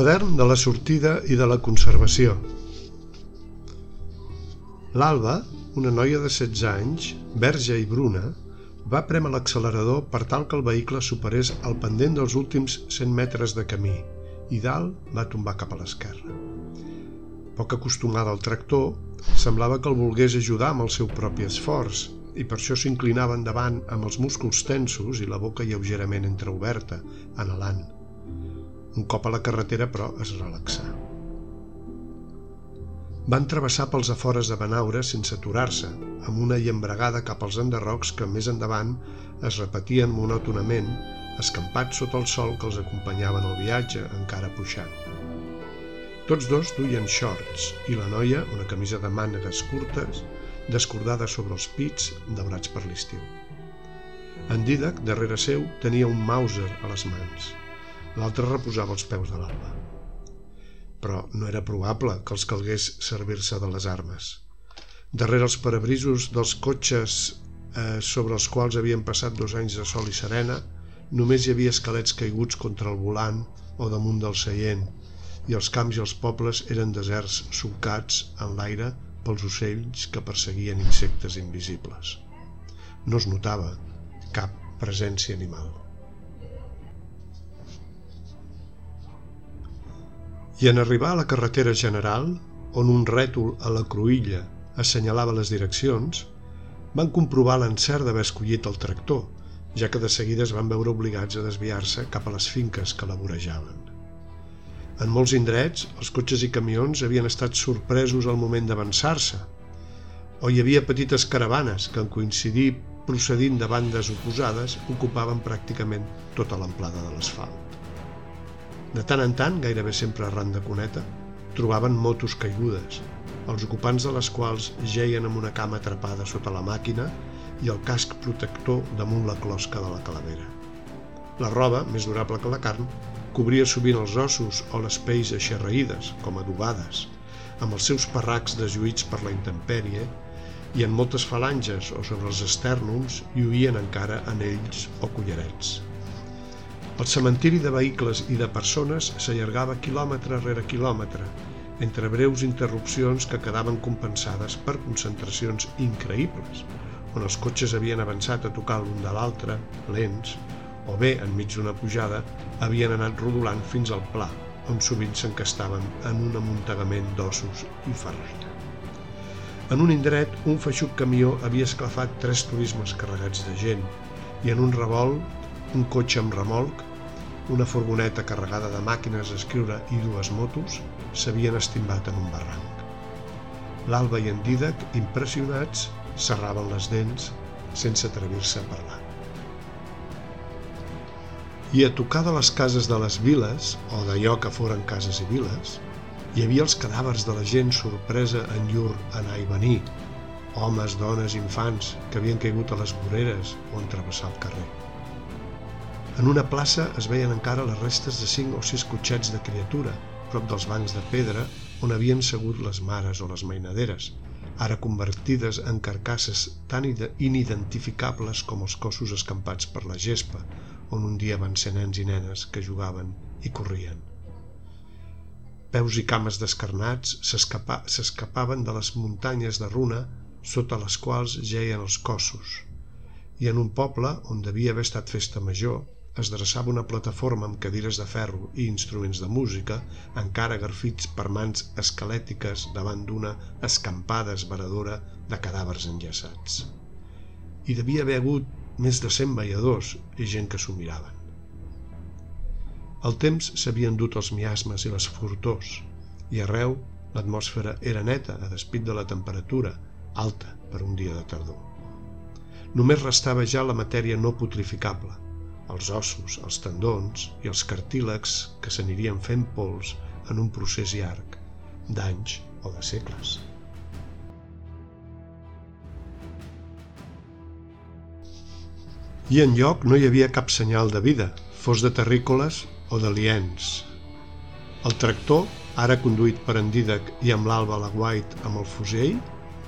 Quadern de la sortida i de la conservació. L'Alba, una noia de 16 anys, verge i bruna, va prémer l'accelerador per tal que el vehicle superés el pendent dels últims 100 metres de camí i dalt va tombar cap a l'esquerra. Poc acostumada al tractor, semblava que el volgués ajudar amb el seu propi esforç i per això s'inclinava endavant amb els músculs tensos i la boca lleugerament entreoberta, anhelant. Un cop a la carretera, però, es relaxà. Van travessar pels afores de Benaure sense aturar-se, amb una llambregada cap als enderrocs que més endavant es repetien monòtonament, escampats sota el sol que els acompanyaven el viatge, encara puixant. Tots dos duien shorts i la noia una camisa de mànegues curtes, descordada sobre els pits, daurats per l'estiu. En Didac, darrere seu, tenia un Mauser a les mans l'altre reposava els peus de l'alba. Però no era probable que els calgués servir-se de les armes. Darrere els parabrisos dels cotxes eh, sobre els quals havien passat dos anys de sol i serena, només hi havia esquelets caiguts contra el volant o damunt del seient, i els camps i els pobles eren deserts solcats en l'aire pels ocells que perseguien insectes invisibles. No es notava cap presència animal. I en arribar a la carretera general, on un rètol a la cruïlla assenyalava les direccions, van comprovar l'encert d'haver escollit el tractor, ja que de seguida es van veure obligats a desviar-se cap a les finques que la vorejaven. En molts indrets, els cotxes i camions havien estat sorpresos al moment d'avançar-se, o hi havia petites caravanes que, en coincidir procedint de bandes oposades, ocupaven pràcticament tota l'amplada de l'asfalt. De tant en tant, gairebé sempre arran de cuneta, trobaven motos caigudes, els ocupants de les quals geien amb una cama atrapada sota la màquina i el casc protector damunt la closca de la calavera. La roba, més durable que la carn, cobria sovint els ossos o les pells aixerraïdes, com adobades, amb els seus parracs desuïts per la intempèrie, i en moltes falanges o sobre els estèrnums hi oïen encara anells o collarets. El cementiri de vehicles i de persones s'allargava quilòmetre rere quilòmetre, entre breus interrupcions que quedaven compensades per concentracions increïbles, on els cotxes havien avançat a tocar l'un de l'altre, lents, o bé, enmig d'una pujada, havien anat rodolant fins al pla, on sovint s'encastaven en un amuntegament d'ossos i ferraire. En un indret, un feixuc camió havia esclafat tres turismes carregats de gent i en un revolt, un cotxe amb remolc una furgoneta carregada de màquines d'escriure i dues motos s'havien estimbat en un barranc. L'Alba i en Didac, impressionats, serraven les dents sense atrevir-se a parlar. I a tocar de les cases de les viles, o d'allò que foren cases i viles, hi havia els cadàvers de la gent sorpresa en llur anar i venir, homes, dones, infants que havien caigut a les voreres o en travessar el carrer. En una plaça es veien encara les restes de cinc o sis cotxets de criatura, prop dels bancs de pedra on havien segut les mares o les mainaderes, ara convertides en carcasses tan inidentificables com els cossos escampats per la gespa, on un dia van ser nens i nenes que jugaven i corrien. Peus i cames descarnats s'escapaven de les muntanyes de runa sota les quals geien els cossos, i en un poble on devia haver estat festa major es dreçava una plataforma amb cadires de ferro i instruments de música, encara garfits per mans esquelètiques davant d'una escampada esveradora de cadàvers enllaçats. Hi devia haver hagut més de cent balladors i gent que s'ho miraven. El temps s'havien dut els miasmes i les furtors, i arreu l'atmosfera era neta a despit de la temperatura, alta per un dia de tardor. Només restava ja la matèria no putrificable, els ossos, els tendons i els cartílegs que s'anirien fent pols en un procés llarg, d'anys o de segles. I en lloc no hi havia cap senyal de vida, fos de terrícoles o de liens. El tractor, ara conduït per en Didac i amb l'Alba la White amb el fusell,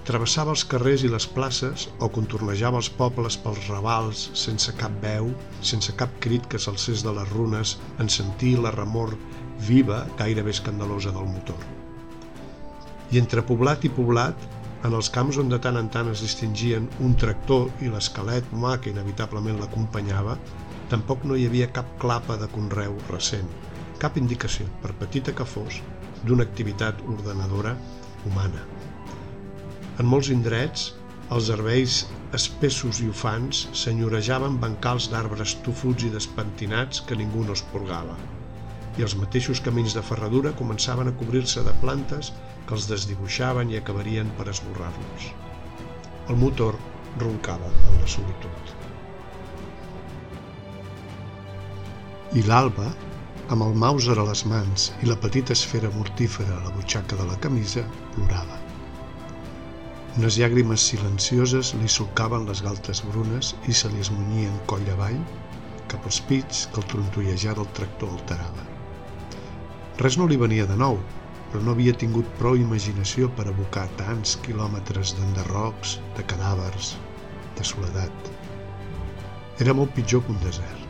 Travessava els carrers i les places o contornejava els pobles pels ravals sense cap veu, sense cap crit que s'alcés de les runes en sentir la remor viva, gairebé escandalosa del motor. I entre poblat i poblat, en els camps on de tant en tant es distingien un tractor i l'esquelet humà que inevitablement l'acompanyava, tampoc no hi havia cap clapa de conreu recent, cap indicació, per petita que fos, d'una activitat ordenadora humana. En molts indrets, els herbeis espessos i ufans senyorejaven bancals d'arbres tofuts i despentinats que ningú no es purgava, i els mateixos camins de ferradura començaven a cobrir-se de plantes que els desdibuixaven i acabarien per esborrar-los. El motor roncava en la solitud. I l'alba, amb el màuser a les mans i la petita esfera mortífera a la butxaca de la camisa, plorava. Unes llàgrimes silencioses li solcaven les galtes brunes i se li esmunyien coll avall cap als pits que el trontollejar del tractor alterava. Res no li venia de nou, però no havia tingut prou imaginació per abocar tants quilòmetres d'enderrocs, de cadàvers, de soledat. Era molt pitjor que un desert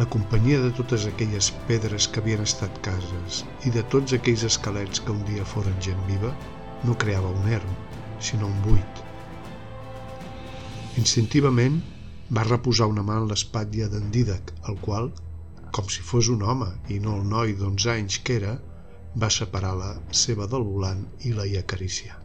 la companyia de totes aquelles pedres que havien estat cases i de tots aquells esquelets que un dia foren gent viva no creava un erm, sinó un buit. Instintivament va reposar una mà en l'espatlla d'en Didac, el qual, com si fos un home i no el noi d'onze anys que era, va separar la seva del volant i la hi acariciar.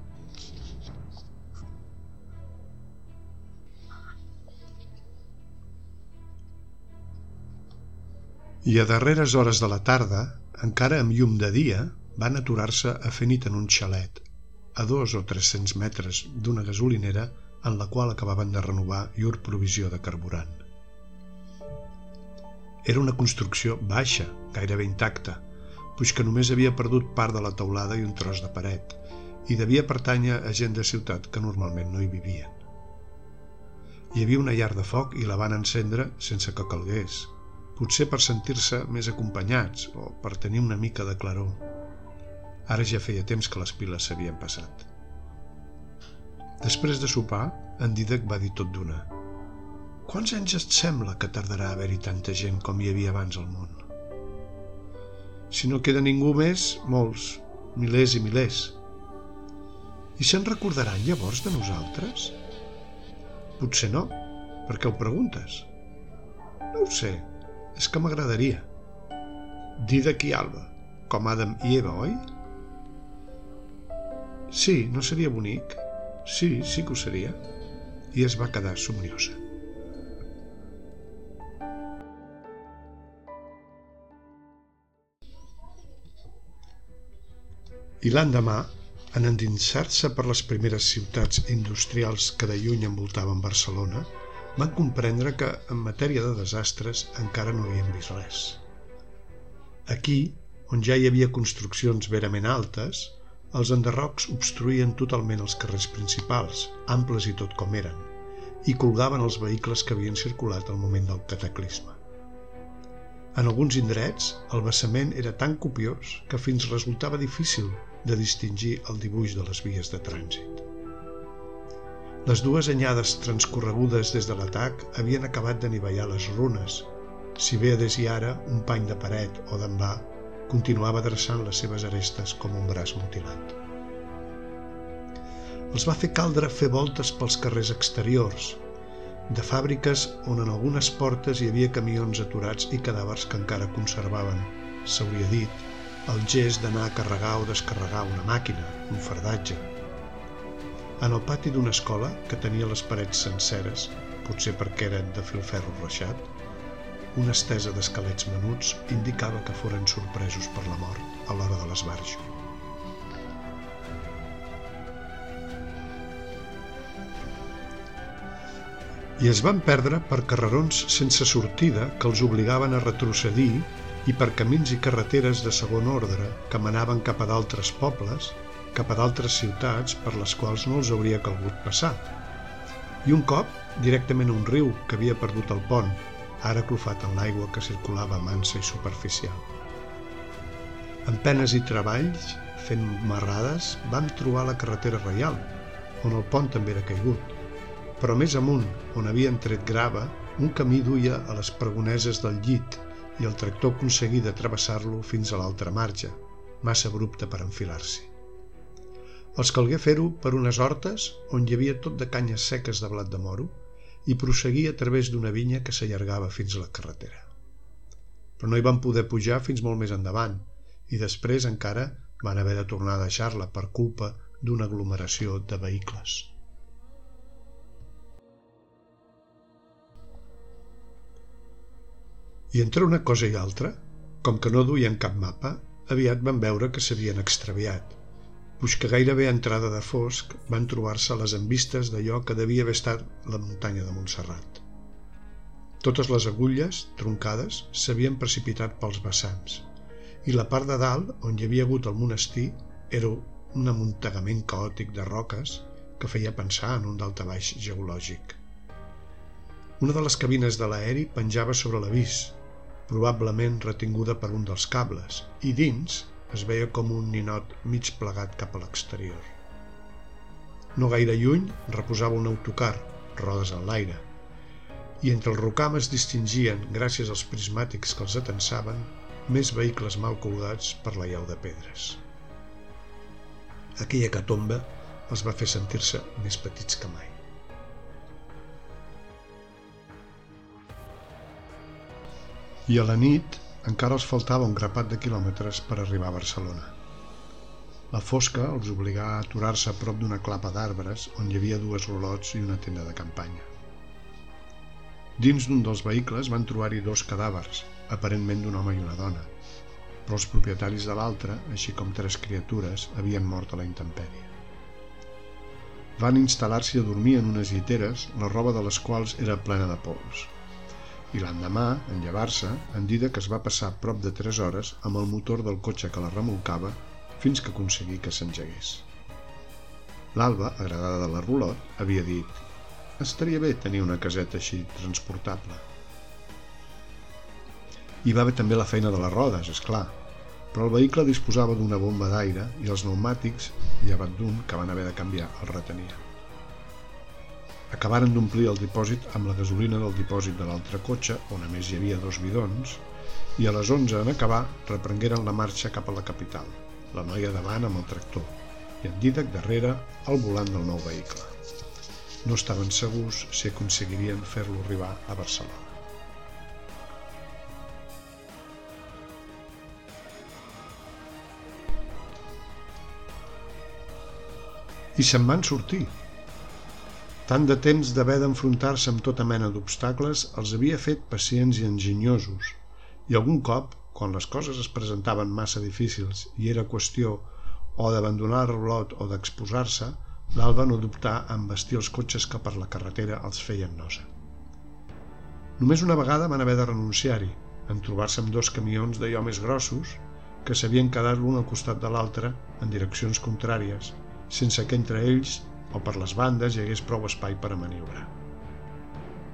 I a darreres hores de la tarda, encara amb llum de dia, van aturar-se a fer nit en un xalet, a dos o tres-cents metres d'una gasolinera en la qual acabaven de renovar llur provisió de carburant. Era una construcció baixa, gairebé intacta, puix que només havia perdut part de la teulada i un tros de paret, i devia pertànyer a gent de ciutat que normalment no hi vivien. Hi havia una llar de foc i la van encendre sense que calgués, potser per sentir-se més acompanyats o per tenir una mica de claror. Ara ja feia temps que les piles s'havien passat. Després de sopar, en Didac va dir tot d'una. Quants anys et sembla que tardarà a haver-hi tanta gent com hi havia abans al món? Si no queda ningú més, molts, milers i milers. I se'n recordaran llavors de nosaltres? Potser no. Per què ho preguntes? No ho sé, és que m'agradaria. Didac i Alba, com Adam i Eva, oi? Sí, no seria bonic? Sí, sí que ho seria. I es va quedar somniosa. I l'endemà, en endinsar-se per les primeres ciutats industrials que de lluny envoltaven Barcelona, van comprendre que, en matèria de desastres, encara no havien vist res. Aquí, on ja hi havia construccions verament altes, els enderrocs obstruïen totalment els carrers principals, amples i tot com eren, i colgaven els vehicles que havien circulat al moment del cataclisme. En alguns indrets, el vessament era tan copiós que fins resultava difícil de distingir el dibuix de les vies de trànsit. Les dues anyades transcorregudes des de l'atac havien acabat d'anivellar les runes, si bé des i ara un pany de paret o d'envà continuava adreçant les seves arestes com un braç mutilat. Els va fer caldre fer voltes pels carrers exteriors, de fàbriques on en algunes portes hi havia camions aturats i cadàvers que encara conservaven, s'hauria dit, el gest d'anar a carregar o descarregar una màquina, un fardatge, en el pati d'una escola que tenia les parets senceres, potser perquè eren de filferro reixat, una estesa d'esquelets menuts indicava que foren sorpresos per la mort a l'hora de l'esbarjo. I es van perdre per carrerons sense sortida que els obligaven a retrocedir i per camins i carreteres de segon ordre que manaven cap a d'altres pobles cap a d'altres ciutats per les quals no els hauria calgut passar. I un cop, directament a un riu que havia perdut el pont, ara clofat en l'aigua que circulava mansa i superficial. Amb penes i treballs, fent marrades, vam trobar la carretera reial, on el pont també era caigut. Però més amunt, on havien tret grava, un camí duia a les pregoneses del llit i el tractor aconseguí de travessar-lo fins a l'altra marge, massa abrupte per enfilar-s'hi. Els calgué fer-ho per unes hortes on hi havia tot de canyes seques de blat de moro i prosseguir a través d'una vinya que s'allargava fins a la carretera. Però no hi van poder pujar fins molt més endavant i després encara van haver de tornar a deixar-la per culpa d'una aglomeració de vehicles. I entre una cosa i altra, com que no duien cap mapa, aviat van veure que s'havien extraviat puix que gairebé a entrada de fosc van trobar-se les envistes d'allò que devia haver estat la muntanya de Montserrat. Totes les agulles, troncades, s'havien precipitat pels vessants, i la part de dalt, on hi havia hagut el monestir, era un amuntegament caòtic de roques que feia pensar en un daltabaix geològic. Una de les cabines de l'aeri penjava sobre l'avís, probablement retinguda per un dels cables, i dins es veia com un ninot mig plegat cap a l'exterior. No gaire lluny reposava un autocar, rodes en l'aire, i entre el rocam es distingien, gràcies als prismàtics que els atensaven, més vehicles mal colgats per la llau de pedres. Aquella catomba els va fer sentir-se més petits que mai. I a la nit encara els faltava un grapat de quilòmetres per arribar a Barcelona. La fosca els obligà a aturar-se a prop d'una clapa d'arbres on hi havia dues rolots i una tenda de campanya. Dins d'un dels vehicles van trobar-hi dos cadàvers, aparentment d'un home i una dona, però els propietaris de l'altre, així com tres criatures, havien mort a la intempèrie. Van instal·lar-s'hi a dormir en unes lliteres, la roba de les quals era plena de pols i l'endemà, en llevar-se, en Didac es va passar prop de 3 hores amb el motor del cotxe que la remolcava fins que aconseguí que s'engegués. L'Alba, agradada de la rulot, havia dit «Estaria bé tenir una caseta així transportable». Hi va haver també la feina de les rodes, és clar, però el vehicle disposava d'una bomba d'aire i els pneumàtics, llevat d'un que van haver de canviar, el retenien. Acabaren d'omplir el dipòsit amb la gasolina del dipòsit de l'altre cotxe, on a més hi havia dos bidons, i a les 11 en acabar reprengueren la marxa cap a la capital, la noia davant amb el tractor, i en Didac darrere al volant del nou vehicle. No estaven segurs si aconseguirien fer-lo arribar a Barcelona. I se'n van sortir, tant de temps d'haver d'enfrontar-se amb tota mena d'obstacles els havia fet pacients i enginyosos, i algun cop, quan les coses es presentaven massa difícils i era qüestió o d'abandonar el reblot o d'exposar-se, l'Alba no dubtà a embestir els cotxes que per la carretera els feien nosa. Només una vegada van haver de renunciar-hi, en trobar-se amb dos camions d'allò més grossos que s'havien quedat l'un al costat de l'altre en direccions contràries, sense que entre ells o per les bandes hi hagués prou espai per a maniobrar.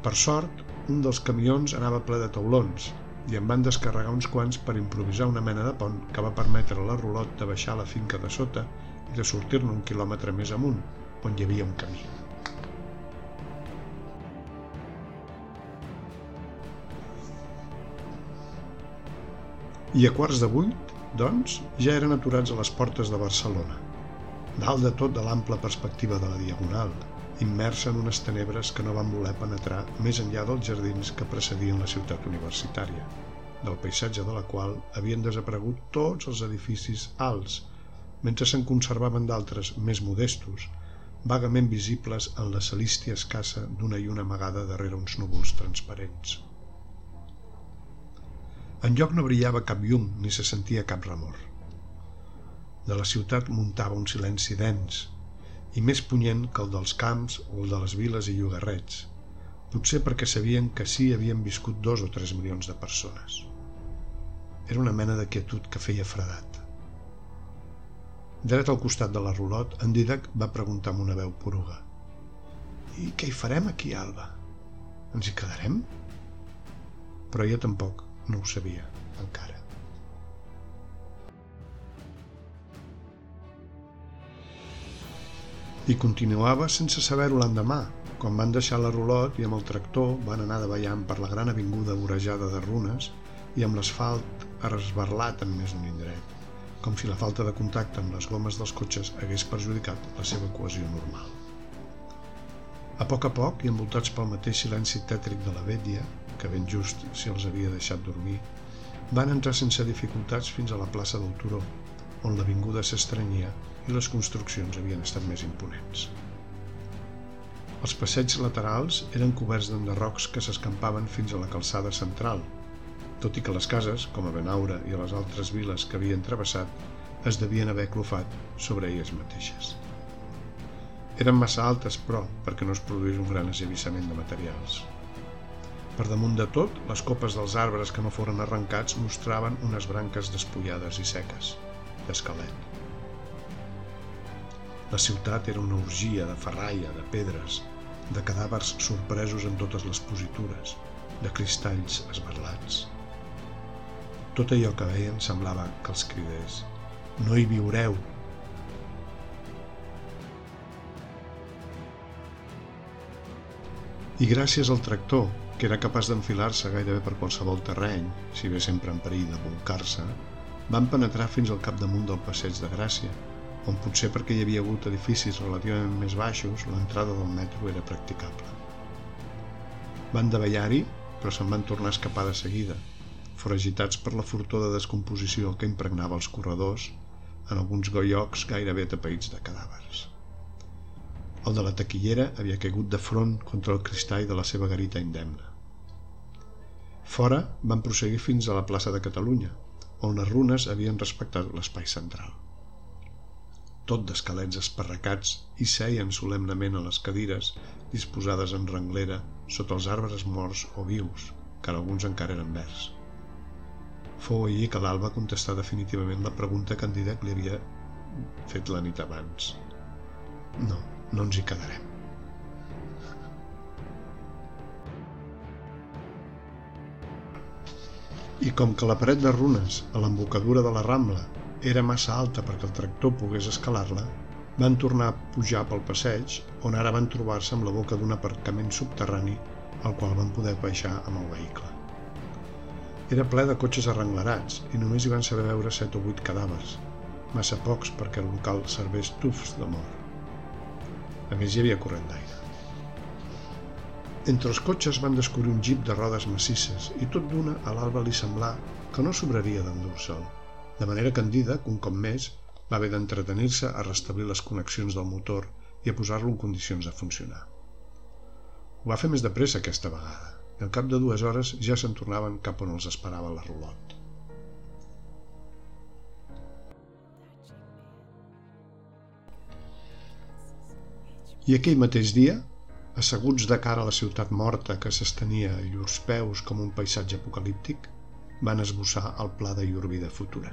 Per sort, un dels camions anava ple de taulons i en van descarregar uns quants per improvisar una mena de pont que va permetre a la rulot de baixar la finca de sota i de sortir-ne un quilòmetre més amunt, on hi havia un camí. I a quarts de vuit, doncs, ja eren aturats a les portes de Barcelona dalt de tot de l'ample perspectiva de la Diagonal, immersa en unes tenebres que no van voler penetrar més enllà dels jardins que precedien la ciutat universitària, del paisatge de la qual havien desaparegut tots els edificis alts, mentre se'n conservaven d'altres més modestos, vagament visibles en la celístia escassa d'una lluna amagada darrere uns núvols transparents. En lloc no brillava cap llum ni se sentia cap remor de la ciutat muntava un silenci dens i més punyent que el dels camps o el de les viles i llogarrets, potser perquè sabien que sí havien viscut dos o tres milions de persones. Era una mena de quietud que feia fredat. Dret al costat de la rulot, en Didac va preguntar amb una veu poruga. I què hi farem aquí, Alba? Ens hi quedarem? Però ella tampoc no ho sabia, encara. I continuava sense saber-ho l'endemà, quan van deixar la rulot i amb el tractor van anar davallant per la gran avinguda vorejada de runes i amb l'asfalt resbarlat en més d'un indret, com si la falta de contacte amb les gomes dels cotxes hagués perjudicat la seva cohesió normal. A poc a poc, i envoltats pel mateix silenci tètric de la vetlla, que ben just si els havia deixat dormir, van entrar sense dificultats fins a la plaça del Turó, on l'avinguda s'estranyia i les construccions havien estat més imponents. Els passeigs laterals eren coberts d'enderrocs que s'escampaven fins a la calçada central, tot i que les cases, com a Benaura i a les altres viles que havien travessat, es devien haver clofat sobre elles mateixes. Eren massa altes, però, perquè no es produís un gran agevissament de materials. Per damunt de tot, les copes dels arbres que no foren arrencats mostraven unes branques despullades i seques, d'esquelet. La ciutat era una orgia de ferraia, de pedres, de cadàvers sorpresos en totes les positures, de cristalls esbarlats. Tot allò que veien semblava que els cridés «No hi viureu!» I gràcies al tractor, que era capaç d'enfilar-se gairebé per qualsevol terreny, si bé sempre en perill de volcar-se, van penetrar fins al capdamunt del passeig de Gràcia, on potser perquè hi havia hagut edificis relativament més baixos, l'entrada del metro era practicable. Van davallar-hi, però se'n van tornar a escapar de seguida, foragitats per la fortor de descomposició que impregnava els corredors, en alguns goiocs gairebé tapeïts de cadàvers. El de la taquillera havia caigut de front contra el cristall de la seva garita indemne. Fora van prosseguir fins a la plaça de Catalunya, on les runes havien respectat l'espai central tot d'esquelets esparracats, i seien solemnament a les cadires, disposades en renglera, sota els arbres morts o vius, que alguns encara eren verds. Fou allí que l'Alba contestà definitivament la pregunta que en Didac li havia fet la nit abans. No, no ens hi quedarem. I com que la paret de runes, a l'embocadura de la Rambla, era massa alta perquè el tractor pogués escalar-la, van tornar a pujar pel passeig, on ara van trobar-se amb la boca d'un aparcament subterrani al qual van poder baixar amb el vehicle. Era ple de cotxes arrenglerats i només hi van saber veure set o vuit cadàvers, massa pocs perquè el local servés tufs de mort. A més, hi havia corrent d'aire. Entre els cotxes van descobrir un jeep de rodes massisses i tot d'una a l'alba li semblà que no sobraria d'endur-se'l de manera que en Didac, un cop més, va haver d'entretenir-se a restablir les connexions del motor i a posar-lo en condicions de funcionar. Ho va fer més de pressa aquesta vegada, i al cap de dues hores ja se'n tornaven cap on els esperava la rulot. I aquell mateix dia, asseguts de cara a la ciutat morta que s'estenia a llurs peus com un paisatge apocalíptic, van esbossar el pla de llur vida futura.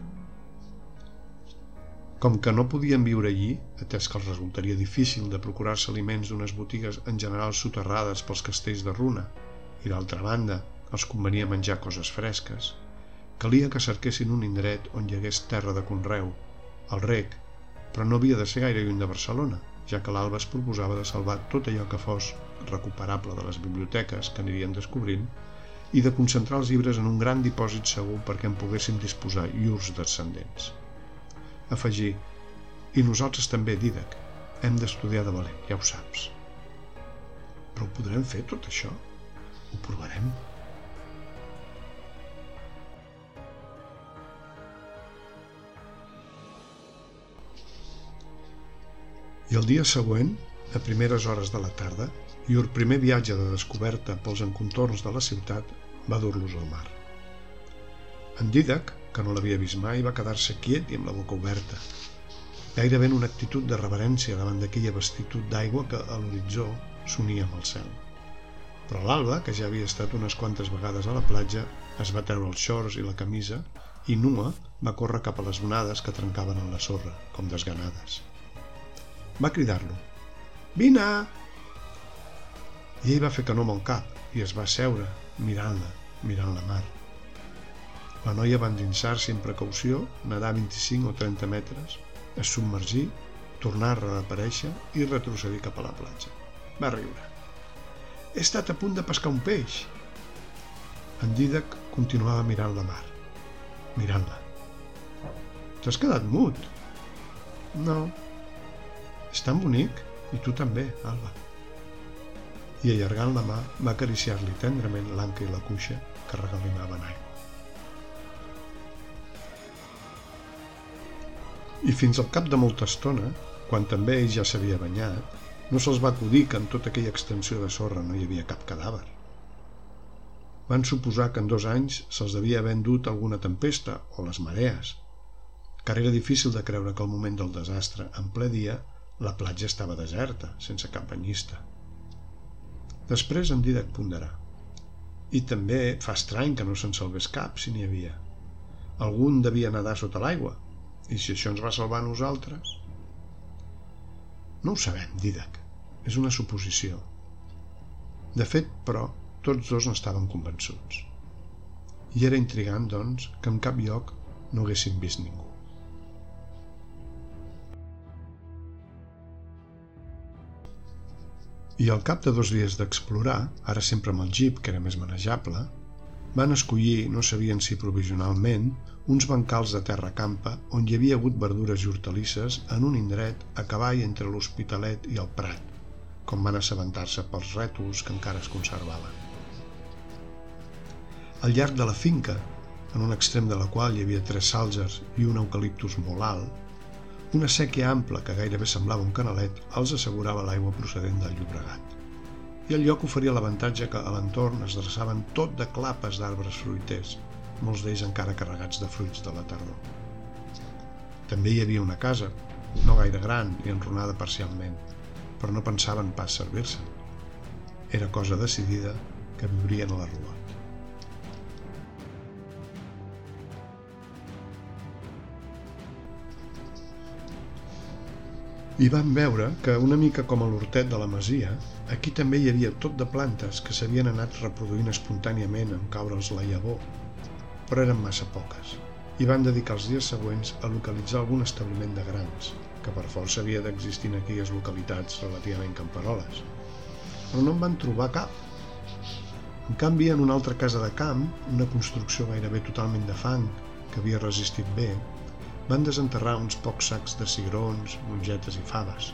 Com que no podien viure allí, atès que els resultaria difícil de procurar-se aliments d'unes botigues en general soterrades pels castells de runa, i d'altra banda els convenia menjar coses fresques, calia que cerquessin un indret on hi hagués terra de conreu, el rec, però no havia de ser gaire lluny de Barcelona, ja que l'Alba es proposava de salvar tot allò que fos recuperable de les biblioteques que anirien descobrint i de concentrar els llibres en un gran dipòsit segur perquè en poguessin disposar llurs descendents. Afegir, i nosaltres també, Didac, hem d'estudiar de valent, ja ho saps. Però ho podrem fer, tot això? Ho provarem? I el dia següent, a primeres hores de la tarda, llur primer viatge de descoberta pels encontorns de la ciutat va dur-los al mar. En Didac, que no l'havia vist mai, va quedar-se quiet i amb la boca oberta, gairebé en una actitud de reverència davant d'aquella vestitud d'aigua que a l'horitzó s'unia amb el cel. Però l'Alba, que ja havia estat unes quantes vegades a la platja, es va treure els xors i la camisa i nua va córrer cap a les onades que trencaven en la sorra, com desganades. Va cridar-lo. «Vine!» I ell va fer que no amb el cap i es va seure, mirant-la, mirant la mar. La noia va endinsar-se amb precaució, nedar 25 o 30 metres, es submergir, tornar a reaparèixer i retrocedir cap a la platja. Va riure. He estat a punt de pescar un peix. En Didac continuava mirant la mar. Mirant-la. T'has quedat mut? No. És tan bonic. I tu també, Alba. I allargant la mà va acariciar-li tendrament l'anca i la cuixa que regalimaven aigua. I fins al cap de molta estona, quan també ell ja s'havia banyat, no se'ls va acudir que en tota aquella extensió de sorra no hi havia cap cadàver. Van suposar que en dos anys se'ls devia haver endut alguna tempesta o les marees, car era difícil de creure que al moment del desastre, en ple dia, la platja estava deserta, sense cap banyista. Després en Didac ponderà. I també fa estrany que no se'n salvés cap, si n'hi havia. Algun devia nedar sota l'aigua, i si això ens va salvar a nosaltres... No ho sabem, Didac. És una suposició. De fet, però, tots dos n'estaven convençuts. I era intrigant, doncs, que en cap lloc no haguessin vist ningú. I al cap de dos dies d'explorar, ara sempre amb el jeep, que era més manejable, van escollir, no sabien si provisionalment, uns bancals de terra campa on hi havia hagut verdures i hortalisses en un indret a cavall entre l'Hospitalet i el Prat, com van assabentar-se pels rètols que encara es conservaven. Al llarg de la finca, en un extrem de la qual hi havia tres sàlgers i un eucaliptus molt alt, una sèquia ampla que gairebé semblava un canalet els assegurava l'aigua procedent del Llobregat. I el lloc oferia l'avantatge que a l'entorn es dreçaven tot de clapes d'arbres fruiters, molts d'ells encara carregats de fruits de la tardor. També hi havia una casa, no gaire gran i enronada parcialment, però no pensaven pas servir-se. Era cosa decidida que viurien a la rua. I van veure que, una mica com a l'hortet de la masia, aquí també hi havia tot de plantes que s'havien anat reproduint espontàniament en caure'ls la llavor, però eren massa poques, i van dedicar els dies següents a localitzar algun establiment de grans, que per força havia d'existir en aquelles localitats relativament camperoles. Però no en van trobar cap. En canvi, en una altra casa de camp, una construcció gairebé totalment de fang, que havia resistit bé, van desenterrar uns pocs sacs de cigrons, mongetes i faves,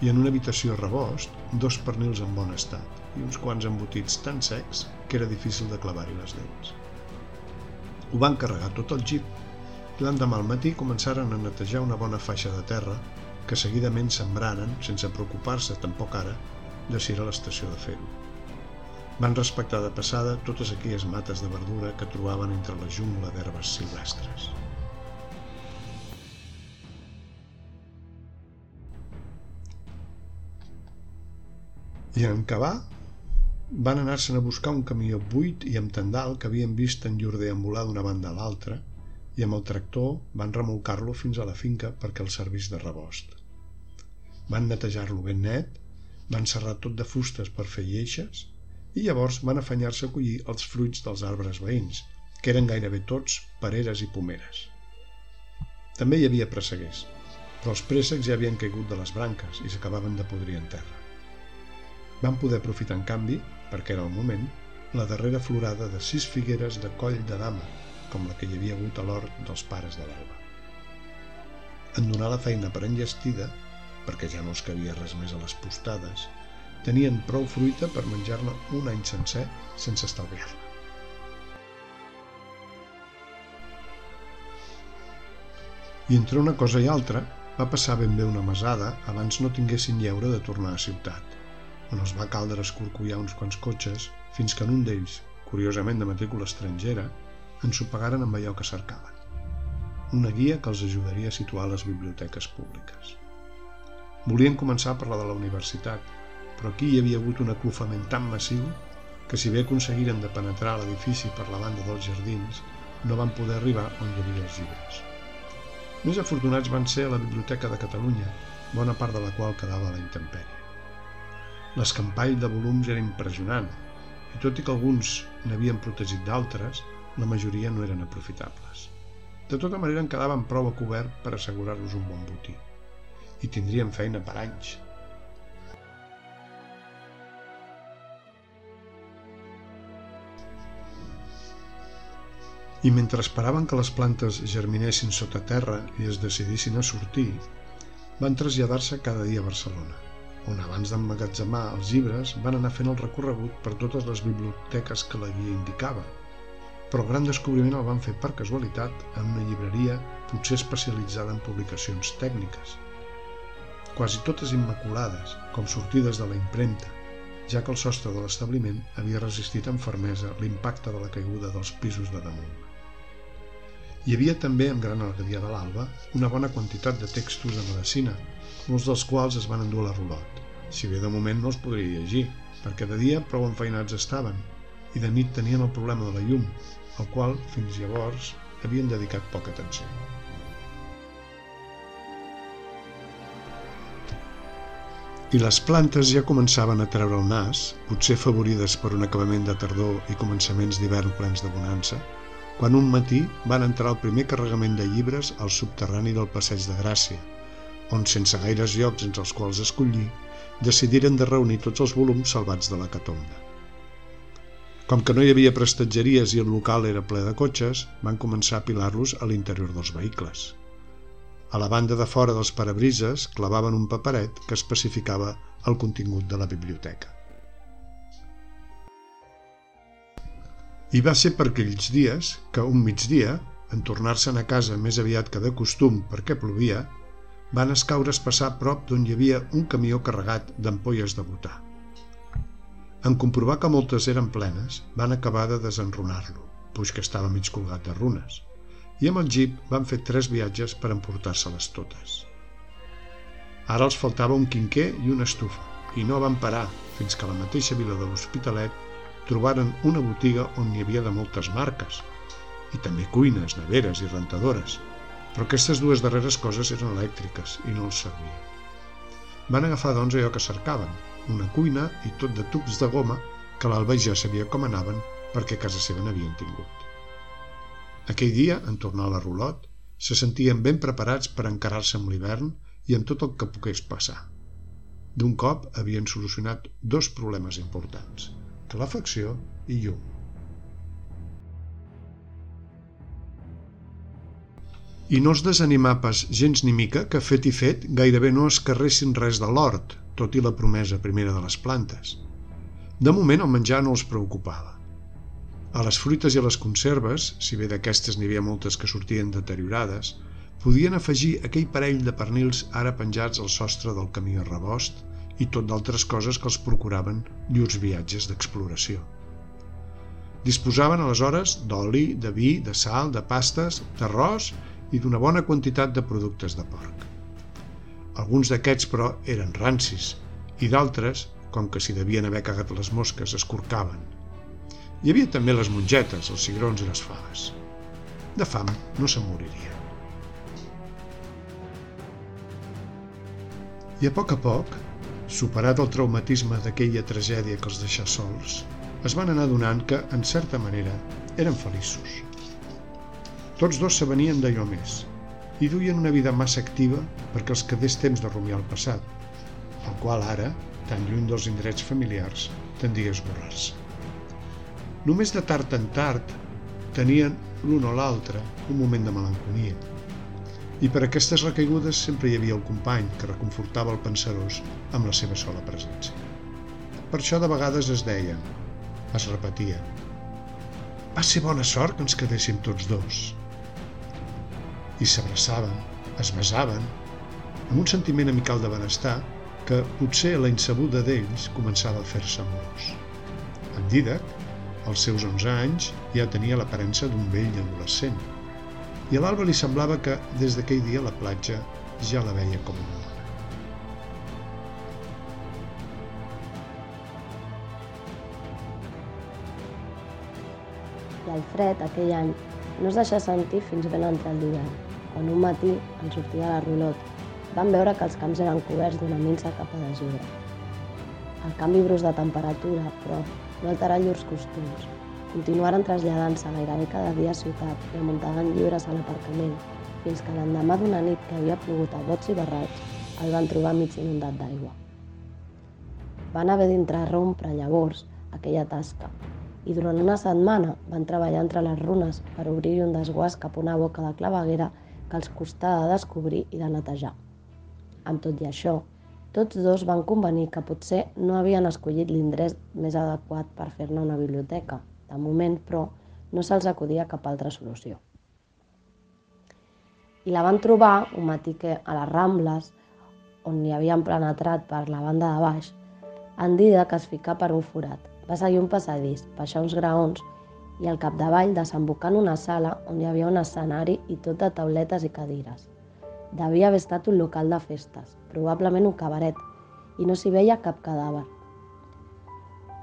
i en una habitació rebost, dos pernils en bon estat i uns quants embotits tan secs que era difícil de clavar-hi les dents. Ho van carregar tot el jeep i l'endemà al matí començaren a netejar una bona faixa de terra que seguidament sembraren, sense preocupar-se tampoc ara, de si era l'estació de fer-ho. Van respectar de passada totes aquelles mates de verdura que trobaven entre la jungla d'herbes silvestres. I en acabar, van anar-se'n a buscar un camió buit i amb tendal que havien vist en llur deambular d'una banda a l'altra i amb el tractor van remolcar-lo fins a la finca perquè el servís de rebost. Van netejar-lo ben net, van serrar tot de fustes per fer lleixes i llavors van afanyar-se a collir els fruits dels arbres veïns, que eren gairebé tots pereres i pomeres. També hi havia presseguers, però els préssecs ja havien caigut de les branques i s'acabaven de podrir en terra. Van poder aprofitar, en canvi, perquè era el moment, la darrera florada de sis figueres de coll de dama, com la que hi havia hagut a l'hort dels pares de l'Alba. En donar la feina per enllestida, perquè ja no es cabia res més a les postades, tenien prou fruita per menjar-ne un any sencer sense estalviar-la. I entre una cosa i altra va passar ben bé una mesada abans no tinguessin lleure de tornar a ciutat on els va caldre escorcollar uns quants cotxes fins que en un d'ells, curiosament de matrícula estrangera, ens ho pagaren amb allò que cercaven. Una guia que els ajudaria a situar les biblioteques públiques. Volien començar a parlar de la universitat, però aquí hi havia hagut un aclofament tan massiu que si bé aconseguiren de penetrar l'edifici per la banda dels jardins, no van poder arribar on hi havia els llibres. Més afortunats van ser a la Biblioteca de Catalunya, bona part de la qual quedava a la intempèrie. L'escampall de volums era impressionant, i tot i que alguns n'havien protegit d'altres, la majoria no eren aprofitables. De tota manera en quedaven prou a cobert per assegurar-los un bon botí. I tindrien feina per anys. I mentre esperaven que les plantes germinessin sota terra i es decidissin a sortir, van traslladar-se cada dia a Barcelona, on abans d'emmagatzemar els llibres van anar fent el recorregut per totes les biblioteques que la guia indicava. Però el gran descobriment el van fer per casualitat en una llibreria potser especialitzada en publicacions tècniques. Quasi totes immaculades, com sortides de la impremta, ja que el sostre de l'establiment havia resistit amb fermesa l'impacte de la caiguda dels pisos de damunt. Hi havia també, amb gran alegria de l'alba, una bona quantitat de textos de medicina, molts dels quals es van endur a la rulot, si bé de moment no els podria llegir, perquè de dia prou enfeinats estaven, i de nit tenien el problema de la llum, al qual, fins llavors, havien dedicat poca atenció. I les plantes ja començaven a treure el nas, potser favorides per un acabament de tardor i començaments d'hivern plens de bonança, quan un matí van entrar el primer carregament de llibres al subterrani del Passeig de Gràcia, on, sense gaires llocs entre els quals escollir, decidiren de reunir tots els volums salvats de la catomba. Com que no hi havia prestatgeries i el local era ple de cotxes, van començar a apilar-los a l'interior dels vehicles. A la banda de fora dels parabrises clavaven un paperet que especificava el contingut de la biblioteca. I va ser per aquells dies que un migdia, en tornar-se'n a casa més aviat que de costum perquè plovia, van escaure's passar prop d'on hi havia un camió carregat d'ampolles de butà. En comprovar que moltes eren plenes, van acabar de desenrunar-lo, puix que estava mig colgat de runes i amb el jeep van fer tres viatges per emportar-se-les totes. Ara els faltava un quinquer i una estufa, i no van parar fins que a la mateixa vila de l'Hospitalet trobaren una botiga on hi havia de moltes marques, i també cuines, neveres i rentadores, però aquestes dues darreres coses eren elèctriques i no els servia. Van agafar doncs allò que cercaven, una cuina i tot de tubs de goma que l'Alba ja sabia com anaven perquè a casa seva n'havien tingut. Aquell dia, en tornar a la rulot, se sentien ben preparats per encarar-se amb l'hivern i amb tot el que pogués passar. D'un cop havien solucionat dos problemes importants, calefacció i llum. I no es desanimà pas gens ni mica que, fet i fet, gairebé no es carressin res de l'hort, tot i la promesa primera de les plantes. De moment el menjar no els preocupava. A les fruites i a les conserves, si bé d'aquestes n'hi havia moltes que sortien deteriorades, podien afegir aquell parell de pernils ara penjats al sostre del camí a rebost i tot d'altres coses que els procuraven llurs viatges d'exploració. Disposaven aleshores d'oli, de vi, de sal, de pastes, d'arròs i d'una bona quantitat de productes de porc. Alguns d'aquests, però, eren rancis i d'altres, com que s'hi devien haver cagat les mosques, es corcaven – hi havia també les mongetes, els cigrons i les faves. De fam no se'n moriria. I a poc a poc, superat el traumatisme d'aquella tragèdia que els deixà sols, es van anar donant que, en certa manera, eren feliços. Tots dos s'avenien d'allò més i duien una vida massa activa perquè els quedés temps de rumiar el passat, el qual ara, tan lluny dels indrets familiars, tendia a esborrar-se. Només de tard en tard tenien l'un o l'altre un moment de melancolia. I per aquestes recaigudes sempre hi havia el company que reconfortava el pensarós amb la seva sola presència. Per això de vegades es deien, es repetia, va ser bona sort que ens quedéssim tots dos. I s'abraçaven, es besaven, amb un sentiment amical de benestar que potser la insabuda d'ells començava a fer-se amorós. En Didac als seus 11 anys ja tenia l'aparença d'un vell adolescent. I a l'Alba li semblava que des d'aquell dia la platja ja la veia com una dona. I el fred, aquell any, no es deixa sentir fins ben entrat l'hivern, quan un matí, en sortir de la rulot, van veure que els camps eren coberts d'una minsa capa de gebre. El canvi brus de temperatura, però, no alterar llurs costums. Continuaren traslladant-se gairebé cada dia a ciutat i amuntagant llibres a l'aparcament, fins que l'endemà d'una nit que havia plogut a bots i barrets, el van trobar mig inundat d'aigua. Van haver d'interrompre llavors aquella tasca i durant una setmana van treballar entre les runes per obrir un desguàs cap a una boca de claveguera que els costava de descobrir i de netejar. Amb tot i això, tots dos van convenir que potser no havien escollit l'indret més adequat per fer-ne una biblioteca. De moment, però, no se'ls acudia cap altra solució. I la van trobar un matí que a les Rambles, on hi havien penetrat per la banda de baix, en Dida que es fica per un forat va seguir un passadís, baixar uns graons i al capdavall desembocar en una sala on hi havia un escenari i tot de tauletes i cadires. Devia haver estat un local de festes, probablement un cabaret, i no s'hi veia cap cadàver.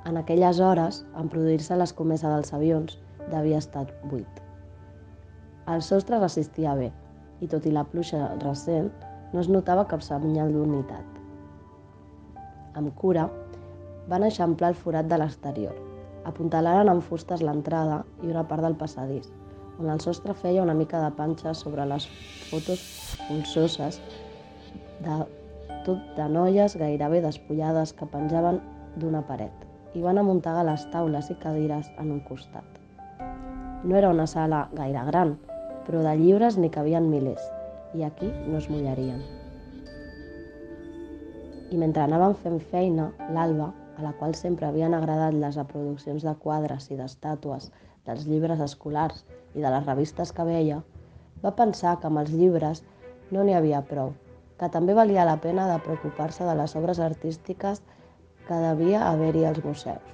En aquelles hores, en produir-se l'escomesa dels avions, devia estar buit. El sostre resistia bé, i tot i la pluja recent, no es notava cap senyal d'unitat. Amb cura, van eixamplar el forat de l'exterior. Apuntalaren amb fustes l'entrada i una part del passadís, on el sostre feia una mica de panxa sobre les fotos pulsoses de tot de noies gairebé despullades que penjaven d'una paret i van amuntegar les taules i cadires en un costat. No era una sala gaire gran, però de llibres n'hi cabien milers, i aquí no es mullarien. I mentre anaven fent feina, l'Alba, a la qual sempre havien agradat les reproduccions de quadres i d'estàtues dels llibres escolars i de les revistes que veia, va pensar que amb els llibres no n'hi havia prou, que també valia la pena de preocupar-se de les obres artístiques que devia haver-hi als museus.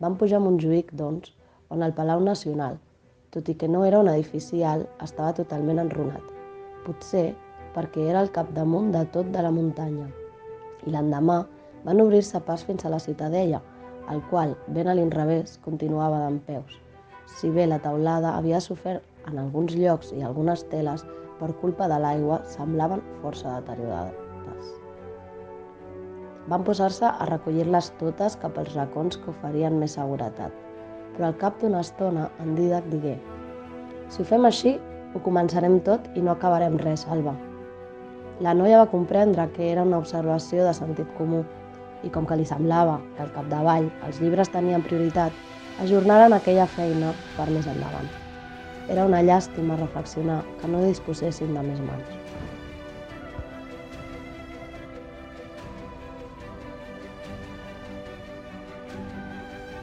Van pujar a Montjuïc, doncs, on el Palau Nacional, tot i que no era un edifici alt, estava totalment enrunat. Potser perquè era el capdamunt de tot de la muntanya. I l'endemà van obrir-se pas fins a la ciutadella, el qual, ben a l'inrevés, continuava d'en peus. Si bé la taulada havia sofert en alguns llocs i algunes teles per culpa de l'aigua semblaven força deteriorades. Van posar-se a recollir-les totes cap als racons que oferien més seguretat, però al cap d'una estona en Didac digué «Si ho fem així, ho començarem tot i no acabarem res, Alba». La noia va comprendre que era una observació de sentit comú i com que li semblava que al capdavall els llibres tenien prioritat, ajornaren aquella feina per més endavant. Era una llàstima reflexionar que no disposessin de més mans.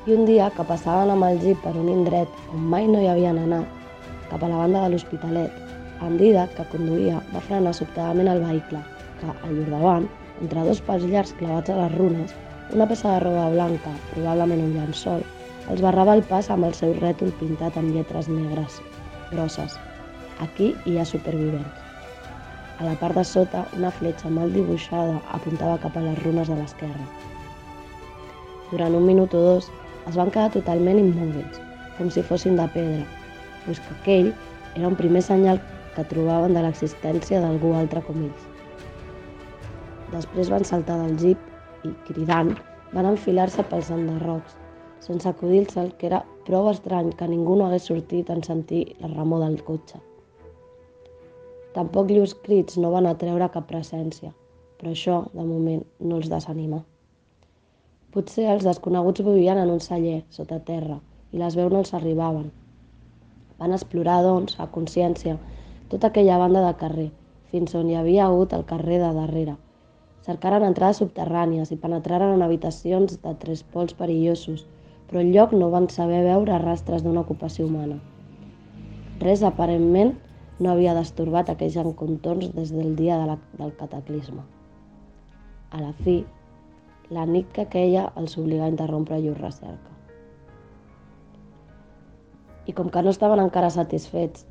I un dia que passaven amb el jeep per un indret on mai no hi havien anat, cap a la banda de l'Hospitalet, en Dida, que conduïa, va frenar sobtadament el vehicle, que, a llur davant, entre dos pals llargs clavats a les runes, una peça de roba blanca, probablement un llençol, els barrava el pas amb el seu rètol pintat amb lletres negres, grosses. Aquí hi ha supervivents. A la part de sota, una fletxa mal dibuixada apuntava cap a les runes de l'esquerra. Durant un minut o dos, es van quedar totalment immòbils, com si fossin de pedra, pues que aquell era un primer senyal que trobaven de l'existència d'algú altre com ells. Després van saltar del jeep i, cridant, van enfilar-se pels enderrocs, sense acudir-se el que era prou estrany que ningú no hagués sortit en sentir la remor del cotxe. Tampoc llurs crits no van atreure cap presència, però això, de moment, no els desanima. Potser els desconeguts vivien en un celler, sota terra, i les veus no els arribaven. Van explorar, doncs, a consciència, tota aquella banda de carrer, fins on hi havia hagut el carrer de darrere, Cercaren entrades subterrànies i penetraren en habitacions de tres pols perillosos, però el lloc no van saber veure rastres d'una ocupació humana. Res aparentment no havia destorbat aquells encontorns des del dia de la, del cataclisme. A la fi, la nit que queia els obliga a interrompre llur recerca. I com que no estaven encara satisfets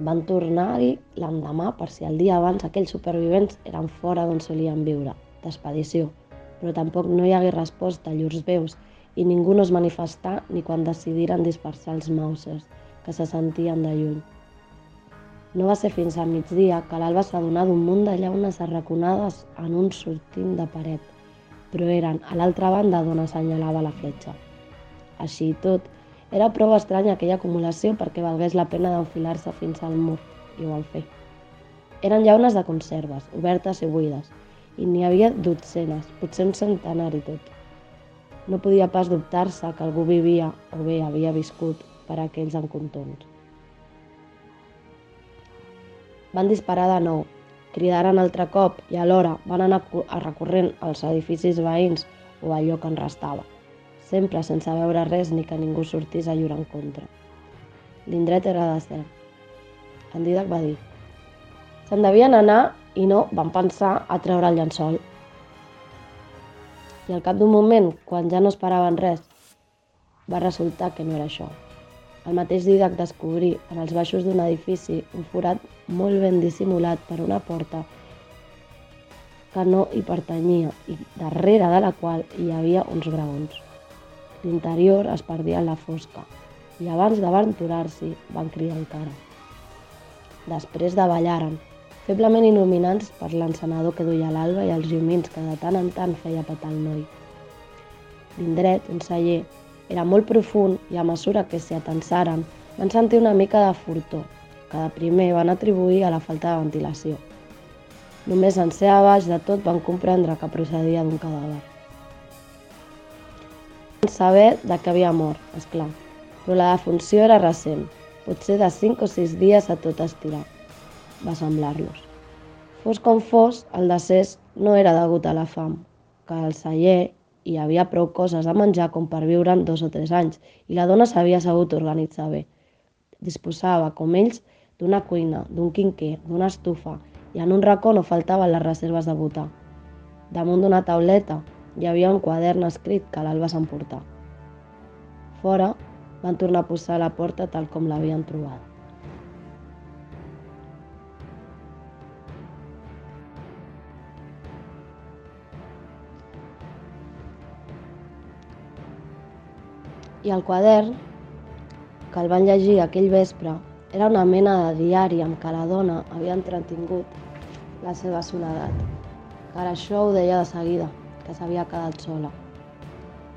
van tornar-hi l'endemà per si el dia abans aquells supervivents eren fora d'on solien viure, d'expedició, però tampoc no hi hagué resposta a llurs veus i ningú no es manifestà ni quan decidiren dispersar els Mausers, que se sentien de lluny. No va ser fins a migdia que l'Alba s'adonà d'un munt de llaunes arraconades en un sortint de paret, però eren a l'altra banda d'on assenyalava la fletxa. Així i tot, era prou estranya aquella acumulació perquè valgués la pena d'enfilar-se fins al mur, i ho van fer. Eren llaunes de conserves, obertes i buides, i n'hi havia dotzenes, potser un centenar i tot. No podia pas dubtar-se que algú vivia o bé havia viscut per aquells encontons. Van disparar de nou, cridaren altre cop i alhora van anar recorrent als edificis veïns o allò que en restava, sempre sense veure res ni que ningú sortís a llur en contra. L'indret era desert. En Didac va dir Se'n devien anar i no van pensar a treure el llençol. I al cap d'un moment, quan ja no esperaven res, va resultar que no era això. El mateix Didac descobrí en els baixos d'un edifici un forat molt ben dissimulat per una porta que no hi pertanyia i darrere de la qual hi havia uns graons. L'interior es perdia en la fosca i abans d'aventurar-s'hi van cridar encara. Després davallaren, feblement il·luminats per l'encenador que duia l'alba i els llumins que de tant en tant feia petar el noi. L'indret, un celler, era molt profund i a mesura que s'hi atensaren van sentir una mica de furtor, que de primer van atribuir a la falta de ventilació. Només en ser a baix de tot van comprendre que procedia d'un cadàver. Saber de què havia mort, és clar, però la defunció era recent, potser de 5 o 6 dies a tot estirar va semblar-los. Fos com fos, el decés no era degut a la fam, que al celler hi havia prou coses a menjar com per viure'n dos o tres anys i la dona s'havia sabut organitzar bé. Disposava, com ells, d'una cuina, d'un quinquer, d'una estufa i en un racó no faltaven les reserves de votar. Damunt d'una tauleta hi havia un quadern escrit que l'Alba s'emportà. Fora van tornar a posar la porta tal com l'havien trobat. i el quadern, que el van llegir aquell vespre, era una mena de diari amb què la dona havia entretingut la seva soledat, ara això ho deia de seguida, que s'havia quedat sola.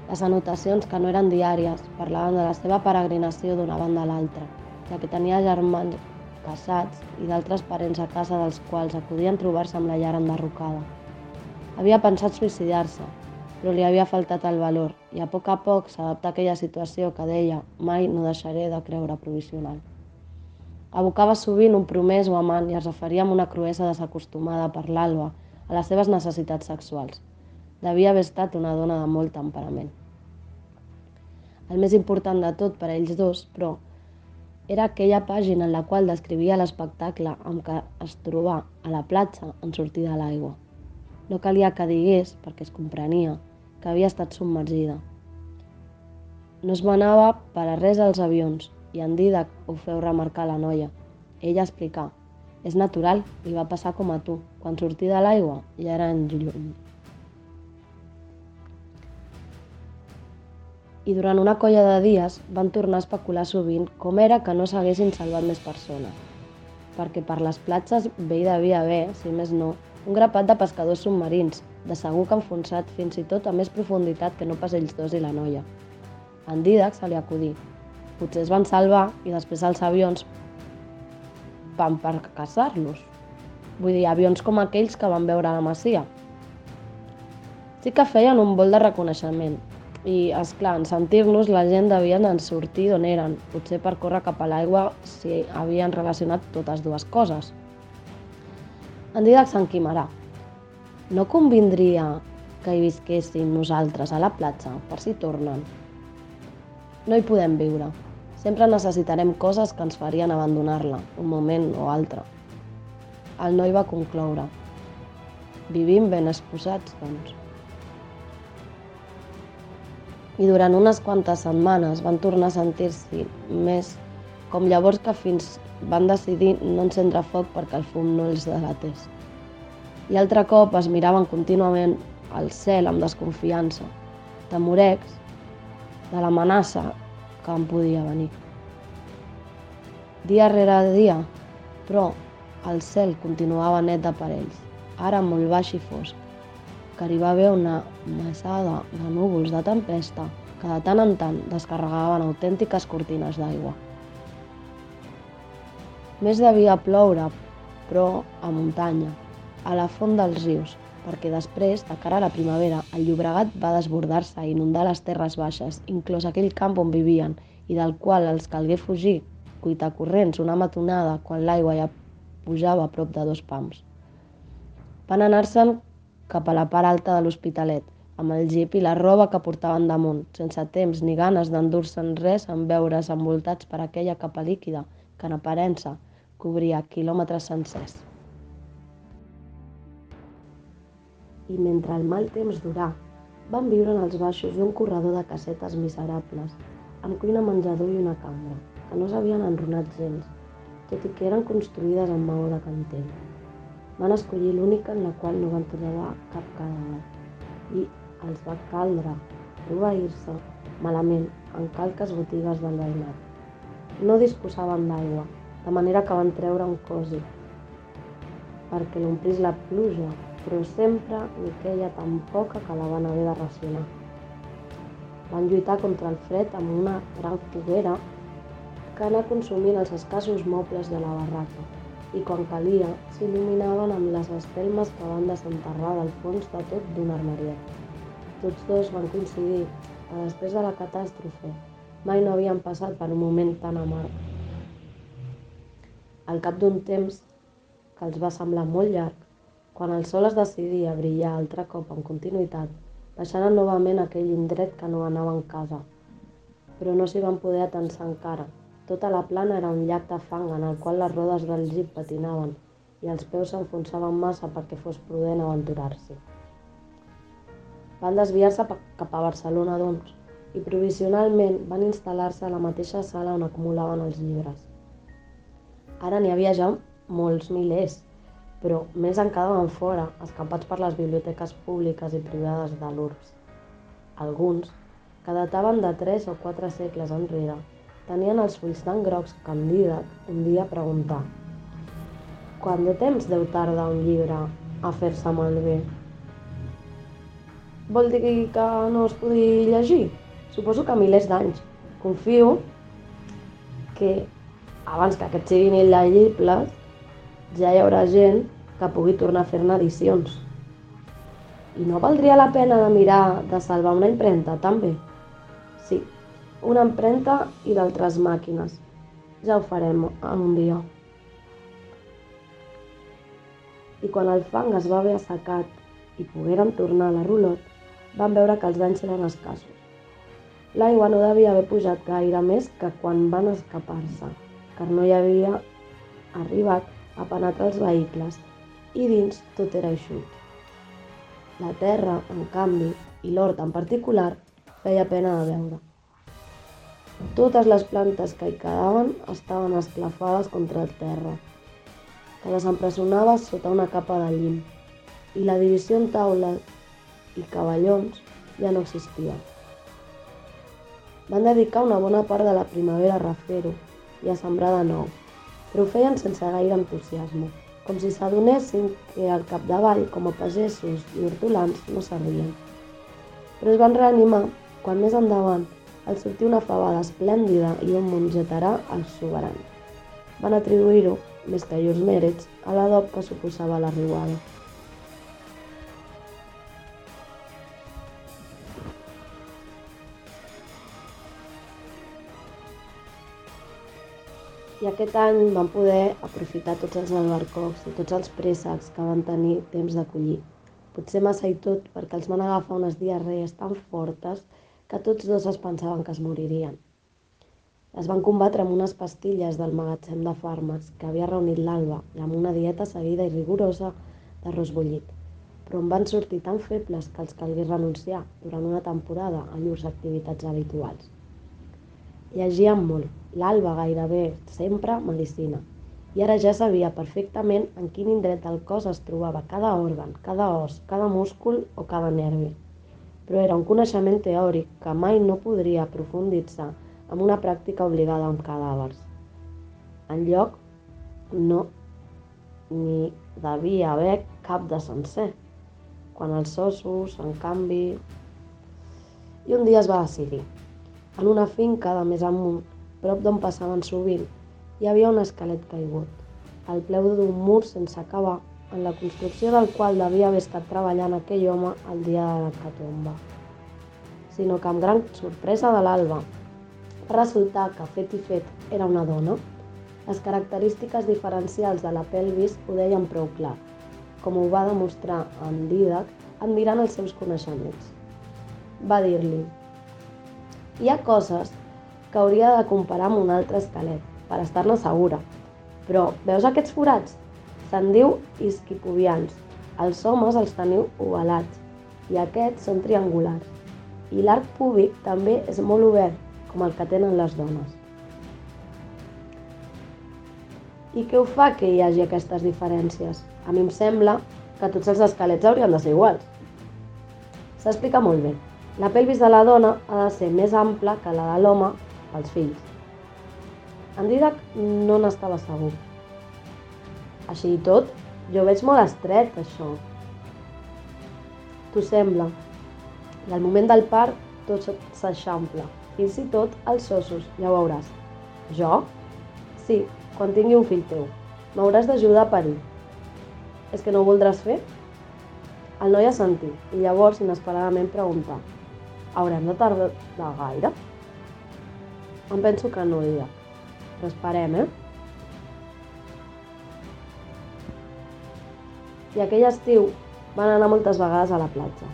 Les anotacions, que no eren diàries, parlaven de la seva peregrinació d'una banda a l'altra, ja que tenia germans casats i d'altres parents a casa dels quals acudien trobar-se amb la llar enderrocada. Havia pensat suïcidar-se, però li havia faltat el valor i a poc a poc s'adapta a aquella situació que deia mai no deixaré de creure provisional. Abocava sovint un promès o amant i es referia amb una cruesa desacostumada per l'alba a les seves necessitats sexuals. Devia haver estat una dona de molt temperament. El més important de tot per a ells dos, però, era aquella pàgina en la qual descrivia l'espectacle amb què es trobà a la platja en sortir de l'aigua. No calia que digués, perquè es comprenia, que havia estat submergida. No es manava per a res als avions i en Didac ho feu remarcar la noia. Ella explicà. És natural, li va passar com a tu. Quan sortí de l'aigua ja era en lluny. I durant una colla de dies van tornar a especular sovint com era que no s'haguessin salvat més persones. Perquè per les platges bé hi devia haver, si més no, un grapat de pescadors submarins de segur que enfonsat fins i tot a més profunditat que no pas ells dos i la noia. En Didac se li acudí. Potser es van salvar i després els avions van per caçar-los. Vull dir, avions com aquells que van veure a la Masia. Sí que feien un vol de reconeixement i, és clar, en sentir-nos la gent devien en sortir d'on eren, potser per córrer cap a l'aigua si havien relacionat totes dues coses. En Didac s'enquimarà, no convindria que hi visquéssim nosaltres a la platja, per si tornen. No hi podem viure. Sempre necessitarem coses que ens farien abandonar-la, un moment o altre. El noi va concloure. Vivim ben exposats, doncs. I durant unes quantes setmanes van tornar a sentir-s'hi més com llavors que fins van decidir no encendre foc perquè el fum no els delatés i altre cop es miraven contínuament al cel amb desconfiança, temorecs de l'amenaça que en podia venir. Dia rere dia, però, el cel continuava net d'aparells, ara molt baix i fosc, que arribava una mesada de núvols de tempesta que de tant en tant descarregaven autèntiques cortines d'aigua. Més devia ploure, però a muntanya, a la font dels rius, perquè després, de cara a la primavera, el Llobregat va desbordar-se i inundar les terres baixes, inclòs aquell camp on vivien, i del qual els calgué fugir, cuitar corrents una matonada quan l'aigua ja pujava a prop de dos pams. Van anar-se'n cap a la part alta de l'Hospitalet, amb el jeep i la roba que portaven damunt, sense temps ni ganes d'endur-se'n res en veure's envoltats per aquella capa líquida que en aparença cobria quilòmetres sencers. I mentre el mal temps durà, van viure en els baixos d'un corredor de casetes miserables, amb cuina, menjador i una cambra, que no s'havien enronat gens, tot i que eren construïdes amb maó de cantell. Van escollir l'única en la qual no van trobar cap cadàver i els va caldre proveir-se malament en calques botigues del veïnat. No disposaven d'aigua, de manera que van treure un cosi perquè l'omplís la pluja, però sempre ni queia tan poca que la van haver de racionar. Van lluitar contra el fred amb una gran foguera que anà consumint els escassos mobles de la barraca i quan calia s'il·luminaven amb les espelmes que van desenterrar del fons de tot d'un armariet. Tots dos van coincidir que després de la catàstrofe mai no havien passat per un moment tan amarg. Al cap d'un temps, que els va semblar molt llarg, quan el sol es decidia a brillar altre cop en continuïtat, baixaren novament aquell indret que no anava en casa. Però no s'hi van poder atensar encara. Tota la plana era un llac de fang en el qual les rodes del jeep patinaven i els peus s'enfonsaven massa perquè fos prudent aventurar-s'hi. Van desviar-se cap a Barcelona, doncs, i provisionalment van instal·lar-se a la mateixa sala on acumulaven els llibres. Ara n'hi havia ja molts milers, però més en quedaven fora, escampats per les biblioteques públiques i privades de l'URBS. Alguns, que dataven de tres o quatre segles enrere, tenien els ulls tan grocs que en Didac un dia preguntar «Quant de temps deu tardar un llibre a fer-se malbé?» Vol dir que no es pugui llegir? Suposo que milers d'anys. Confio que abans que aquests siguin il·legibles ja hi haurà gent que pugui tornar a fer-ne edicions. I no valdria la pena de mirar de salvar una impremta, també? Sí, una impremta i d'altres màquines. Ja ho farem en un dia. I quan el fang es va haver assecat i pogueren tornar a la rulot, van veure que els danys eren escassos. L'aigua no devia haver pujat gaire més que quan van escapar-se, car no hi havia arribat a penetrar els vehicles i dins tot era eixut. La terra, en canvi, i l'hort en particular, feia pena de veure. Totes les plantes que hi quedaven estaven esclafades contra el terra, que les empresonava sota una capa de llim, i la divisió en taules i cavallons ja no existia. Van dedicar una bona part de la primavera a refer-ho i a sembrar de nou, però ho feien sense gaire entusiasme, com si s'adonessin que al capdavall, com a pagesos i hortolans, no servien. Però es van reanimar quan més endavant els sortir una fabada esplèndida i un mongetarà als soberans. Van atribuir-ho, més que llurs mèrits, a l'adob que suposava la riuada. i aquest any van poder aprofitar tots els albercocs i tots els préssecs que van tenir temps de collir. Potser massa i tot perquè els van agafar unes diarrees tan fortes que tots dos es pensaven que es moririen. Les van combatre amb unes pastilles del magatzem de fàrmacs que havia reunit l'alba i amb una dieta seguida i rigorosa d'arròs bullit, però en van sortir tan febles que els calgués renunciar durant una temporada a llurs activitats habituals. Llegien molt, l'alba gairebé sempre medicina, i ara ja sabia perfectament en quin indret del cos es trobava cada òrgan, cada os, cada múscul o cada nervi. Però era un coneixement teòric que mai no podria aprofundir-se amb una pràctica obligada amb cadàvers. En lloc, no ni devia haver cap de sencer, quan els ossos, en canvi... I un dia es va decidir, en una finca de més amunt, prop d'on passaven sovint, hi havia un esquelet caigut, al pleu d'un mur sense acabar en la construcció del qual devia haver estat treballant aquell home el dia de la catomba, sinó que amb gran sorpresa de l'alba va resultar que fet i fet era una dona. Les característiques diferencials de la pelvis ho deien prou clar, com ho va demostrar en Didac admirant els seus coneixements. Va dir-li, hi ha coses que hauria de comparar amb un altre esquelet, per estar-ne segura. Però veus aquests forats? Se'n diu isquipubians. Els homes els teniu ovalats i aquests són triangulars. I l'arc púbic també és molt obert, com el que tenen les dones. I què ho fa que hi hagi aquestes diferències? A mi em sembla que tots els esquelets haurien de ser iguals. S'explica molt bé. La pelvis de la dona ha de ser més ampla que la de l'home pels fills. En Didac no n'estava segur. Així i tot, jo veig molt estret, això. T'ho sembla? I al moment del part tot s'eixampla, fins i tot els ossos, ja ho veuràs. Jo? Sí, quan tingui un fill teu. M'hauràs d'ajudar a parir. És que no ho voldràs fer? El noi ha sentit i llavors inesperadament pregunta Haurem de tardar gaire? Em penso que no, dia. Però esperem, eh? I aquell estiu van anar moltes vegades a la platja,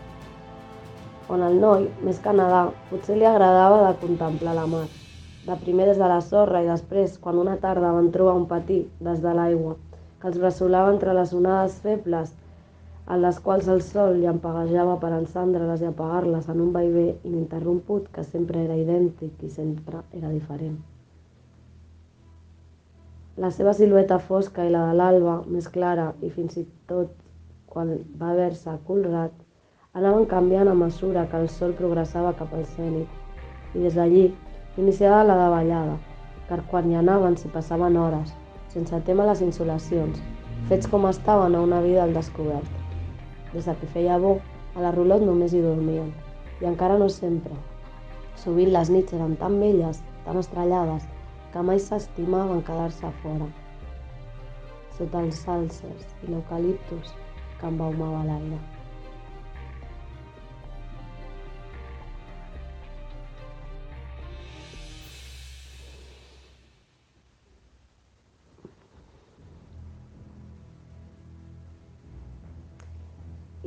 on el noi, més que nedar, potser li agradava de contemplar la mar. De primer des de la sorra i després, quan una tarda van trobar un patí des de l'aigua, que els bressolava entre les onades febles, en les quals el sol li empagejava per encendre-les i apagar-les en un vaivé ininterromput que sempre era idèntic i sempre era diferent. La seva silueta fosca i la de l'alba, més clara i fins i tot quan va haver-se colrat, anaven canviant a mesura que el sol progressava cap al cènit i des d'allí iniciava la davallada, car quan hi anaven s'hi passaven hores, sense tema les insolacions, fets com estaven a una vida al descobert. Des que feia bo, a la rulot només hi dormien, i encara no sempre. Sovint les nits eren tan velles, tan estrellades, que mai s'estimaven quedar-se fora, sota els salses i l'eucaliptus que embaumava l'aire.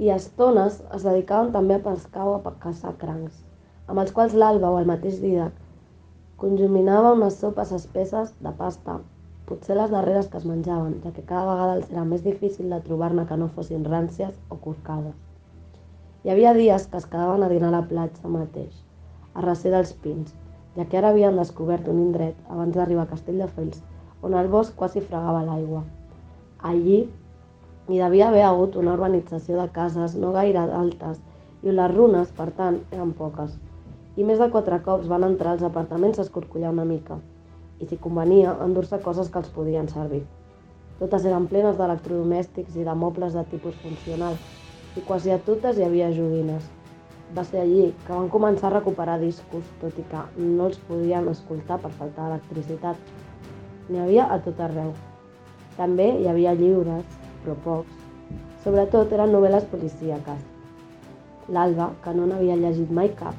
i a estones es dedicaven també a pescar o a caçar crancs, amb els quals l'Alba o el mateix Didac Conjuminava unes sopes espesses de pasta, potser les darreres que es menjaven, ja que cada vegada els era més difícil de trobar-ne que no fossin ràncies o corcades. Hi havia dies que es quedaven a dinar a la platja mateix, a recer dels pins, ja que ara havien descobert un indret abans d'arribar a Castelldefels, on el bosc quasi fregava l'aigua. Allí hi devia haver hagut una urbanització de cases no gaire altes i les runes, per tant, eren poques i més de quatre cops van entrar als apartaments a escorcollar una mica i, si convenia, endur-se coses que els podien servir. Totes eren plenes d'electrodomèstics i de mobles de tipus funcional i quasi a totes hi havia joguines. Va ser allí que van començar a recuperar discos, tot i que no els podien escoltar per faltar d'electricitat. N'hi havia a tot arreu. També hi havia llibres, però pocs. Sobretot eren novel·les policíaques. L'Alba, que no n'havia llegit mai cap,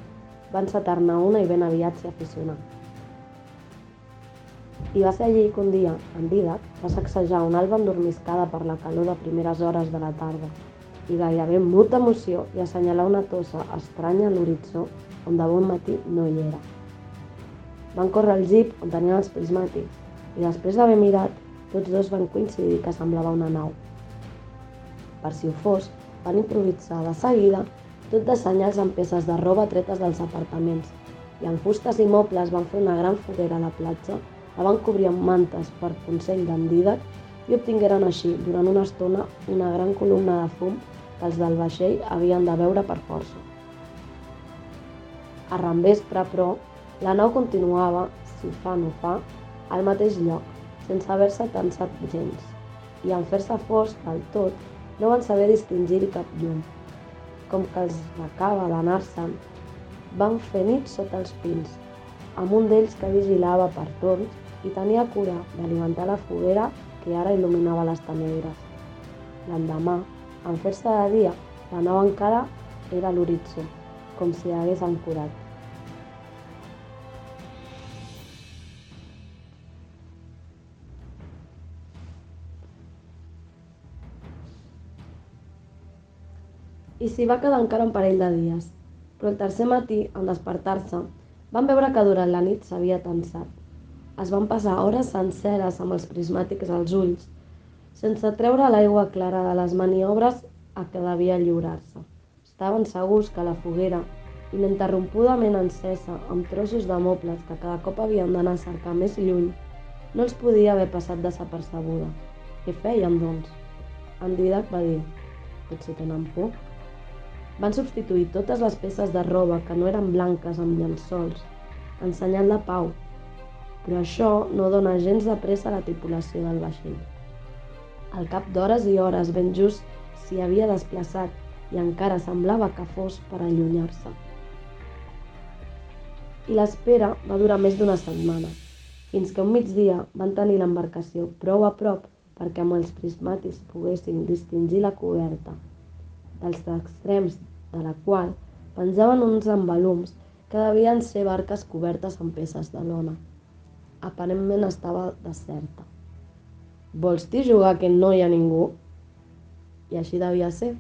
va encetar-ne una i ben aviat s'hi aficionà. I va ser allí que un dia, en Didac, va sacsejar una alba endormiscada per la calor de primeres hores de la tarda i gairebé mut d'emoció i assenyalar una tossa estranya a l'horitzó on de bon matí no hi era. Van córrer al jeep on tenien els prismàtics i després d'haver mirat, tots dos van coincidir que semblava una nau. Per si ho fos, van improvisar de seguida tot de senyals amb peces de roba tretes dels apartaments, i amb fustes i mobles van fer una gran foguera a la platja, la van cobrir amb mantes per consell d'en Didac i obtingueren així, durant una estona, una gran columna de fum que els del vaixell havien de veure per força. A Rambespre, però, la nau continuava, si fa no fa, al mateix lloc, sense haver-se tensat gens, i en fer-se fosc del tot, no van saber distingir-hi cap llum com que els acaba d'anar-se'n, van fer nit sota els pins, amb un d'ells que vigilava per torns i tenia cura d'alimentar la foguera que ara il·luminava les tenebres. L'endemà, en fer-se de dia, la nau encara era l'horitzó, com si hagués ancorat. I s'hi va quedar encara un parell de dies, però el tercer matí, en despertar-se, van veure que durant la nit s'havia tensat. Es van passar hores senceres amb els prismàtics als ulls, sense treure l'aigua clara de les maniobres a què devia lliurar-se. Estaven segurs que la foguera, ininterrompudament encesa amb trossos de mobles que cada cop havien d'anar a cercar més lluny, no els podia haver passat desapercebuda. Què feien, doncs? En Didac va dir, potser tenen por. Van substituir totes les peces de roba que no eren blanques amb llençols, ensenyant la pau, però això no dona gens de pressa a la tripulació del vaixell. Al cap d'hores i hores ben just s'hi havia desplaçat i encara semblava que fos per allunyar-se. I l'espera va durar més d'una setmana, fins que un migdia van tenir l'embarcació prou a prop perquè amb els prismàtics poguessin distingir la coberta dels extrems de la qual penjaven uns embalums que devien ser barques cobertes amb peces de lona. Aparentment estava deserta. Vols dir jugar que no hi ha ningú? I així devia ser,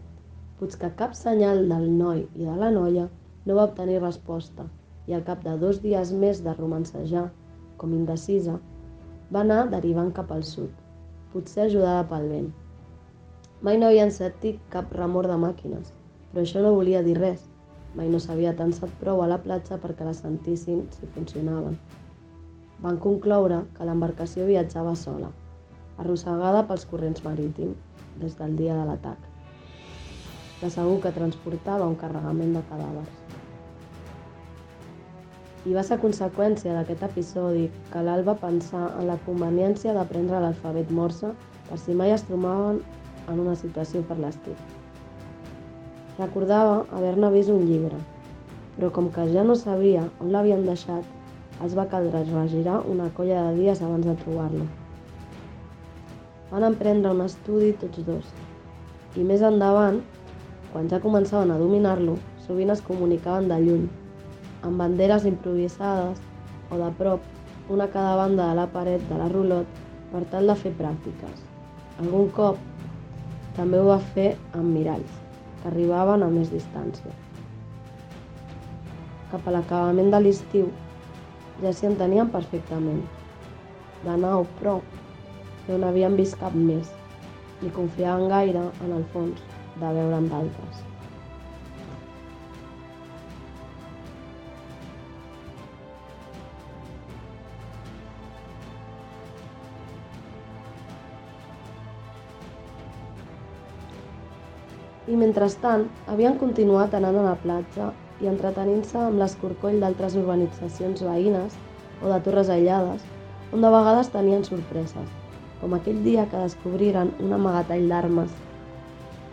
puig que cap senyal del noi i de la noia no va obtenir resposta i al cap de dos dies més de romancejar, com indecisa, va anar derivant cap al sud, potser ajudada pel vent. Mai no havien sentit cap remor de màquines, però això no volia dir res. Mai no s'havia tensat prou a la platja perquè la sentissin si funcionaven. Van concloure que l'embarcació viatjava sola, arrossegada pels corrents marítims des del dia de l'atac. De segur que transportava un carregament de cadàvers. I va ser conseqüència d'aquest episodi que l'Al va pensar en la conveniència d'aprendre l'alfabet morse per si mai es trobaven en una situació per l'estil. Recordava haver-ne vist un llibre, però com que ja no sabia on l'havien deixat, els va caldre regirar una colla de dies abans de trobar-lo. Van emprendre un estudi tots dos, i més endavant, quan ja començaven a dominar-lo, sovint es comunicaven de lluny, amb banderes improvisades o de prop, una a cada banda de la paret de la rulot per tal de fer pràctiques. Algun cop també ho va fer amb miralls que arribaven a més distància. Cap a l'acabament de l'estiu ja s'hi entenien perfectament. De nou, però, no n'havien vist cap més, ni confiaven gaire, en el fons, de veure'n d'altres. I mentrestant havien continuat anant a la platja i entretenint-se amb l'escorcoll d'altres urbanitzacions veïnes o de torres aïllades, on de vegades tenien sorpreses, com aquell dia que descobriren un amagatall d'armes,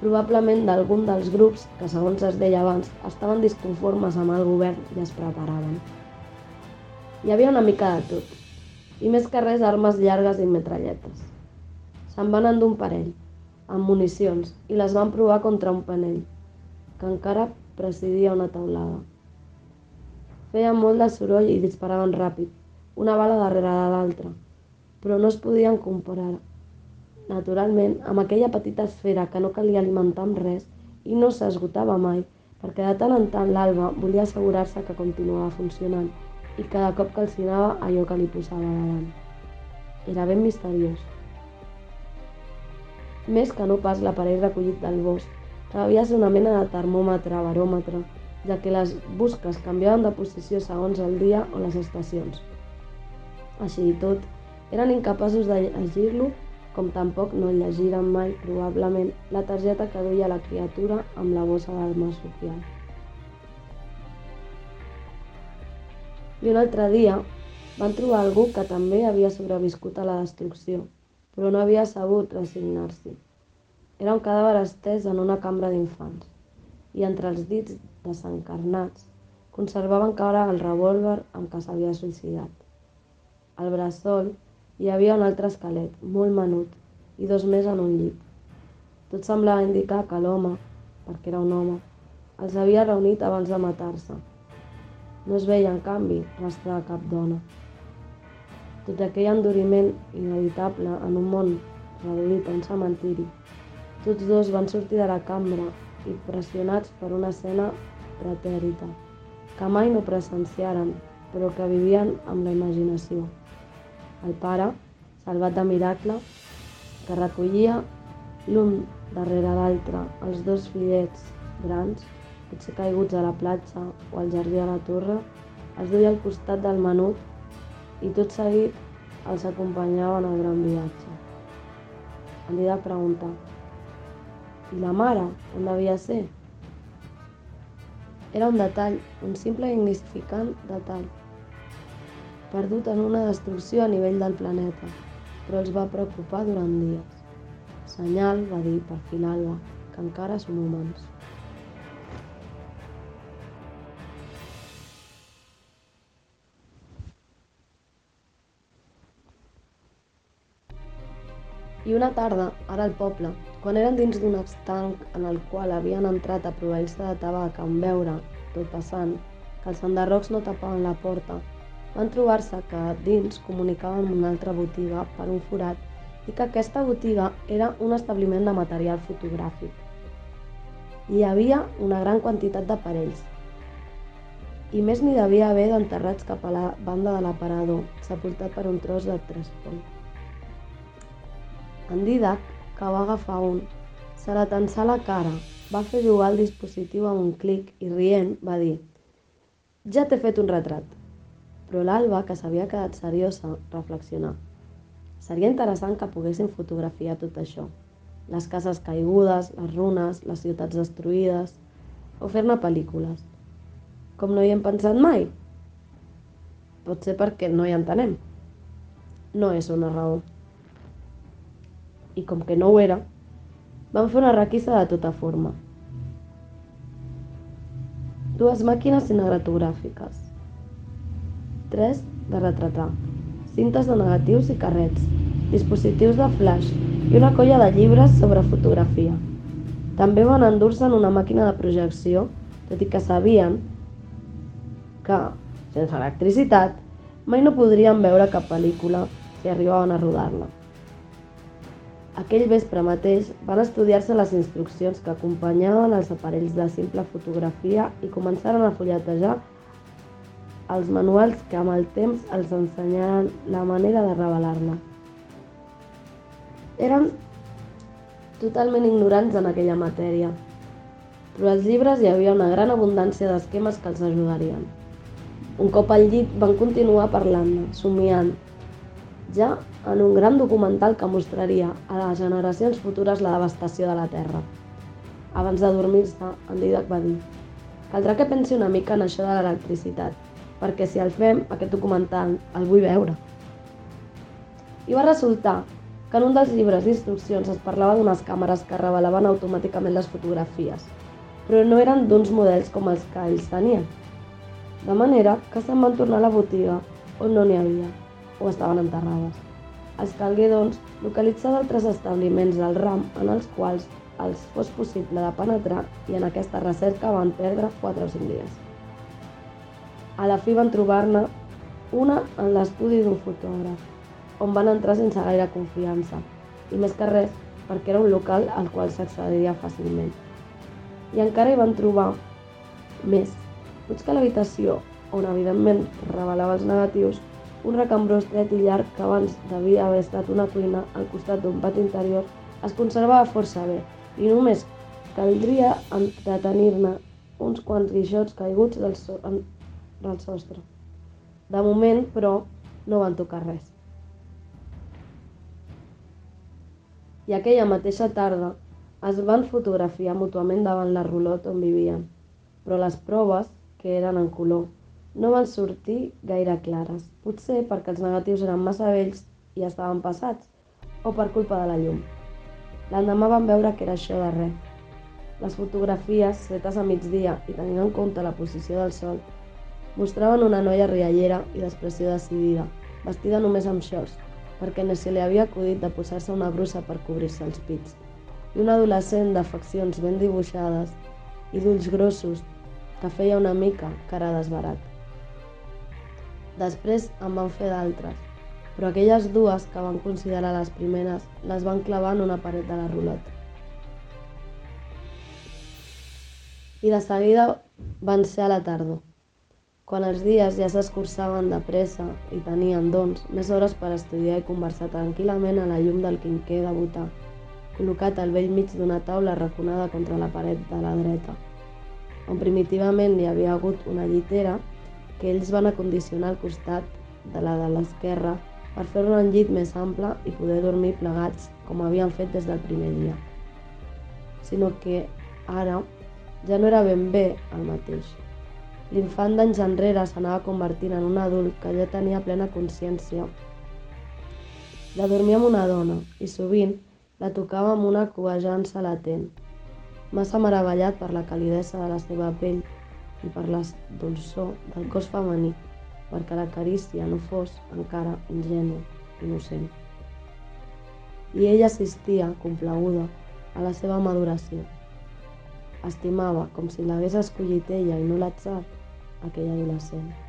probablement d'algun dels grups que, segons es deia abans, estaven disconformes amb el govern i es preparaven. Hi havia una mica de tot, i més que res armes llargues i metralletes. Se'n van endur un parell, amb municions i les van provar contra un panell, que encara presidia una taulada. Feien molt de soroll i disparaven ràpid, una bala darrere de l'altra, però no es podien comparar. Naturalment, amb aquella petita esfera que no calia alimentar amb res i no s'esgotava mai, perquè de tant en tant l'Alba volia assegurar-se que continuava funcionant i cada cop calcinava allò que li posava davant. Era ben misteriós més que no pas l'aparell recollit del bosc, que havia ser una mena de termòmetre baròmetre, ja que les busques canviaven de posició segons el dia o les estacions. Així i tot, eren incapaços de llegir-lo, com tampoc no llegiren mai, probablement, la targeta que duia la criatura amb la bossa del marsupial. I un altre dia van trobar algú que també havia sobreviscut a la destrucció, però no havia sabut resignar-s'hi. Era un cadàver estès en una cambra d'infants, i entre els dits desencarnats conservava encara el revòlver amb què s'havia suïcidat. Al bressol hi havia un altre esquelet, molt menut, i dos més en un llit. Tot semblava indicar que l'home, perquè era un home, els havia reunit abans de matar-se. No es veia, en canvi, rastre de cap dona. Tot aquell enduriment inevitable en un món reduït a un cementiri, tots dos van sortir de la cambra i pressionats per una escena pretèrita, que mai no presenciaren, però que vivien amb la imaginació. El pare, salvat de miracle, que recollia l'un darrere l'altre els dos fillets grans, potser caiguts a la platja o al jardí de la torre, els duia al costat del menut i tot seguit els acompanyava en el gran viatge. En Dida pregunta, i la mare, on devia ser? Era un detall, un simple i insignificant detall, perdut en una destrucció a nivell del planeta, però els va preocupar durant dies. Senyal, va dir per fi l'Alba, que encara som humans. I una tarda, ara al poble, quan eren dins d'un estanc en el qual havien entrat a proveir-se de tabac en veure, tot passant, que els enderrocs no tapaven la porta, van trobar-se que dins comunicaven amb una altra botiga per un forat i que aquesta botiga era un establiment de material fotogràfic. Hi havia una gran quantitat d'aparells, i més n'hi devia haver d'enterrats cap a la banda de l'aparador, sepultat per un tros de trespol. En Didac, que va agafar un, se la tensà la cara, va fer jugar el dispositiu amb un clic i rient va dir «Ja t'he fet un retrat». Però l'Alba, que s'havia quedat seriosa, reflexionà. Seria interessant que poguessin fotografiar tot això. Les cases caigudes, les runes, les ciutats destruïdes, o fer-ne pel·lícules. Com no hi hem pensat mai? Potser perquè no hi entenem. No és una raó i com que no ho era, van fer una requisa de tota forma. Dues màquines cinematogràfiques, tres de retratar, cintes de negatius i carrets, dispositius de flash i una colla de llibres sobre fotografia. També van endur-se en una màquina de projecció, tot i que sabien que, sense electricitat, mai no podrien veure cap pel·lícula si arribaven a rodar-la. Aquell vespre mateix van estudiar-se les instruccions que acompanyaven els aparells de simple fotografia i començaren a fulletejar els manuals que amb el temps els ensenyaren la manera de revelar-la. Eren totalment ignorants en aquella matèria, però als llibres hi havia una gran abundància d'esquemes que els ajudarien. Un cop al llit van continuar parlant, somiant, ja en un gran documental que mostraria a les generacions futures la devastació de la Terra. Abans de dormir-se, en Didac va dir «Caldrà que pensi una mica en això de l'electricitat, perquè si el fem, aquest documental el vull veure». I va resultar que en un dels llibres d'instruccions es parlava d'unes càmeres que revelaven automàticament les fotografies, però no eren d'uns models com els que ells tenien. De manera que se'n van tornar a la botiga on no n'hi havia o estaven enterrades. Els calgué, doncs, localitzar d'altres establiments del ram en els quals els fos possible de penetrar i en aquesta recerca van perdre 4 o 5 dies. A la fi van trobar-ne una en l'estudi d'un fotògraf, on van entrar sense gaire confiança, i més que res perquè era un local al qual s'accediria fàcilment. I encara hi van trobar més. Potser que l'habitació, on evidentment revelava els negatius, un recambró estret i llarg que abans devia haver estat una cuina al costat d'un pati interior es conservava força bé i només caldria entretenir-ne uns quants guixots caiguts del, so del sostre. De moment, però, no van tocar res. I aquella mateixa tarda es van fotografiar mútuament davant la rulot on vivien, però les proves, que eren en color, no van sortir gaire clares, potser perquè els negatius eren massa vells i estaven passats, o per culpa de la llum. L'endemà van veure que era això de res. Les fotografies, fetes a migdia i tenint en compte la posició del sol, mostraven una noia riallera i d'expressió decidida, vestida només amb shorts, perquè no se li havia acudit de posar-se una brusa per cobrir-se els pits. i un adolescent de faccions ben dibuixades i d'ulls grossos que feia una mica cara desbarat. Després en van fer d'altres, però aquelles dues que van considerar les primeres les van clavar en una paret de la rulota. I de seguida van ser a la tardor, quan els dies ja s'escurçaven de pressa i tenien, doncs, més hores per estudiar i conversar tranquil·lament a la llum del quinquer de votar, col·locat al vell mig d'una taula raconada contra la paret de la dreta, on primitivament hi havia hagut una llitera que ells van acondicionar al costat de la de l'esquerra per fer-ne un llit més ample i poder dormir plegats com havien fet des del primer dia. Sinó que ara ja no era ben bé el mateix. L'infant d'anys enrere s'anava convertint en un adult que ja tenia plena consciència de dormir amb una dona i sovint la tocava amb una covejança latent, massa meravellat per la calidesa de la seva pell i per la dolçor del cos femení, perquè la carícia no fos encara ingenu, innocent. I ella assistia, complaguda, a la seva maduració. Estimava, com si l'hagués escollit ella i no l'atzar, aquell adolescent.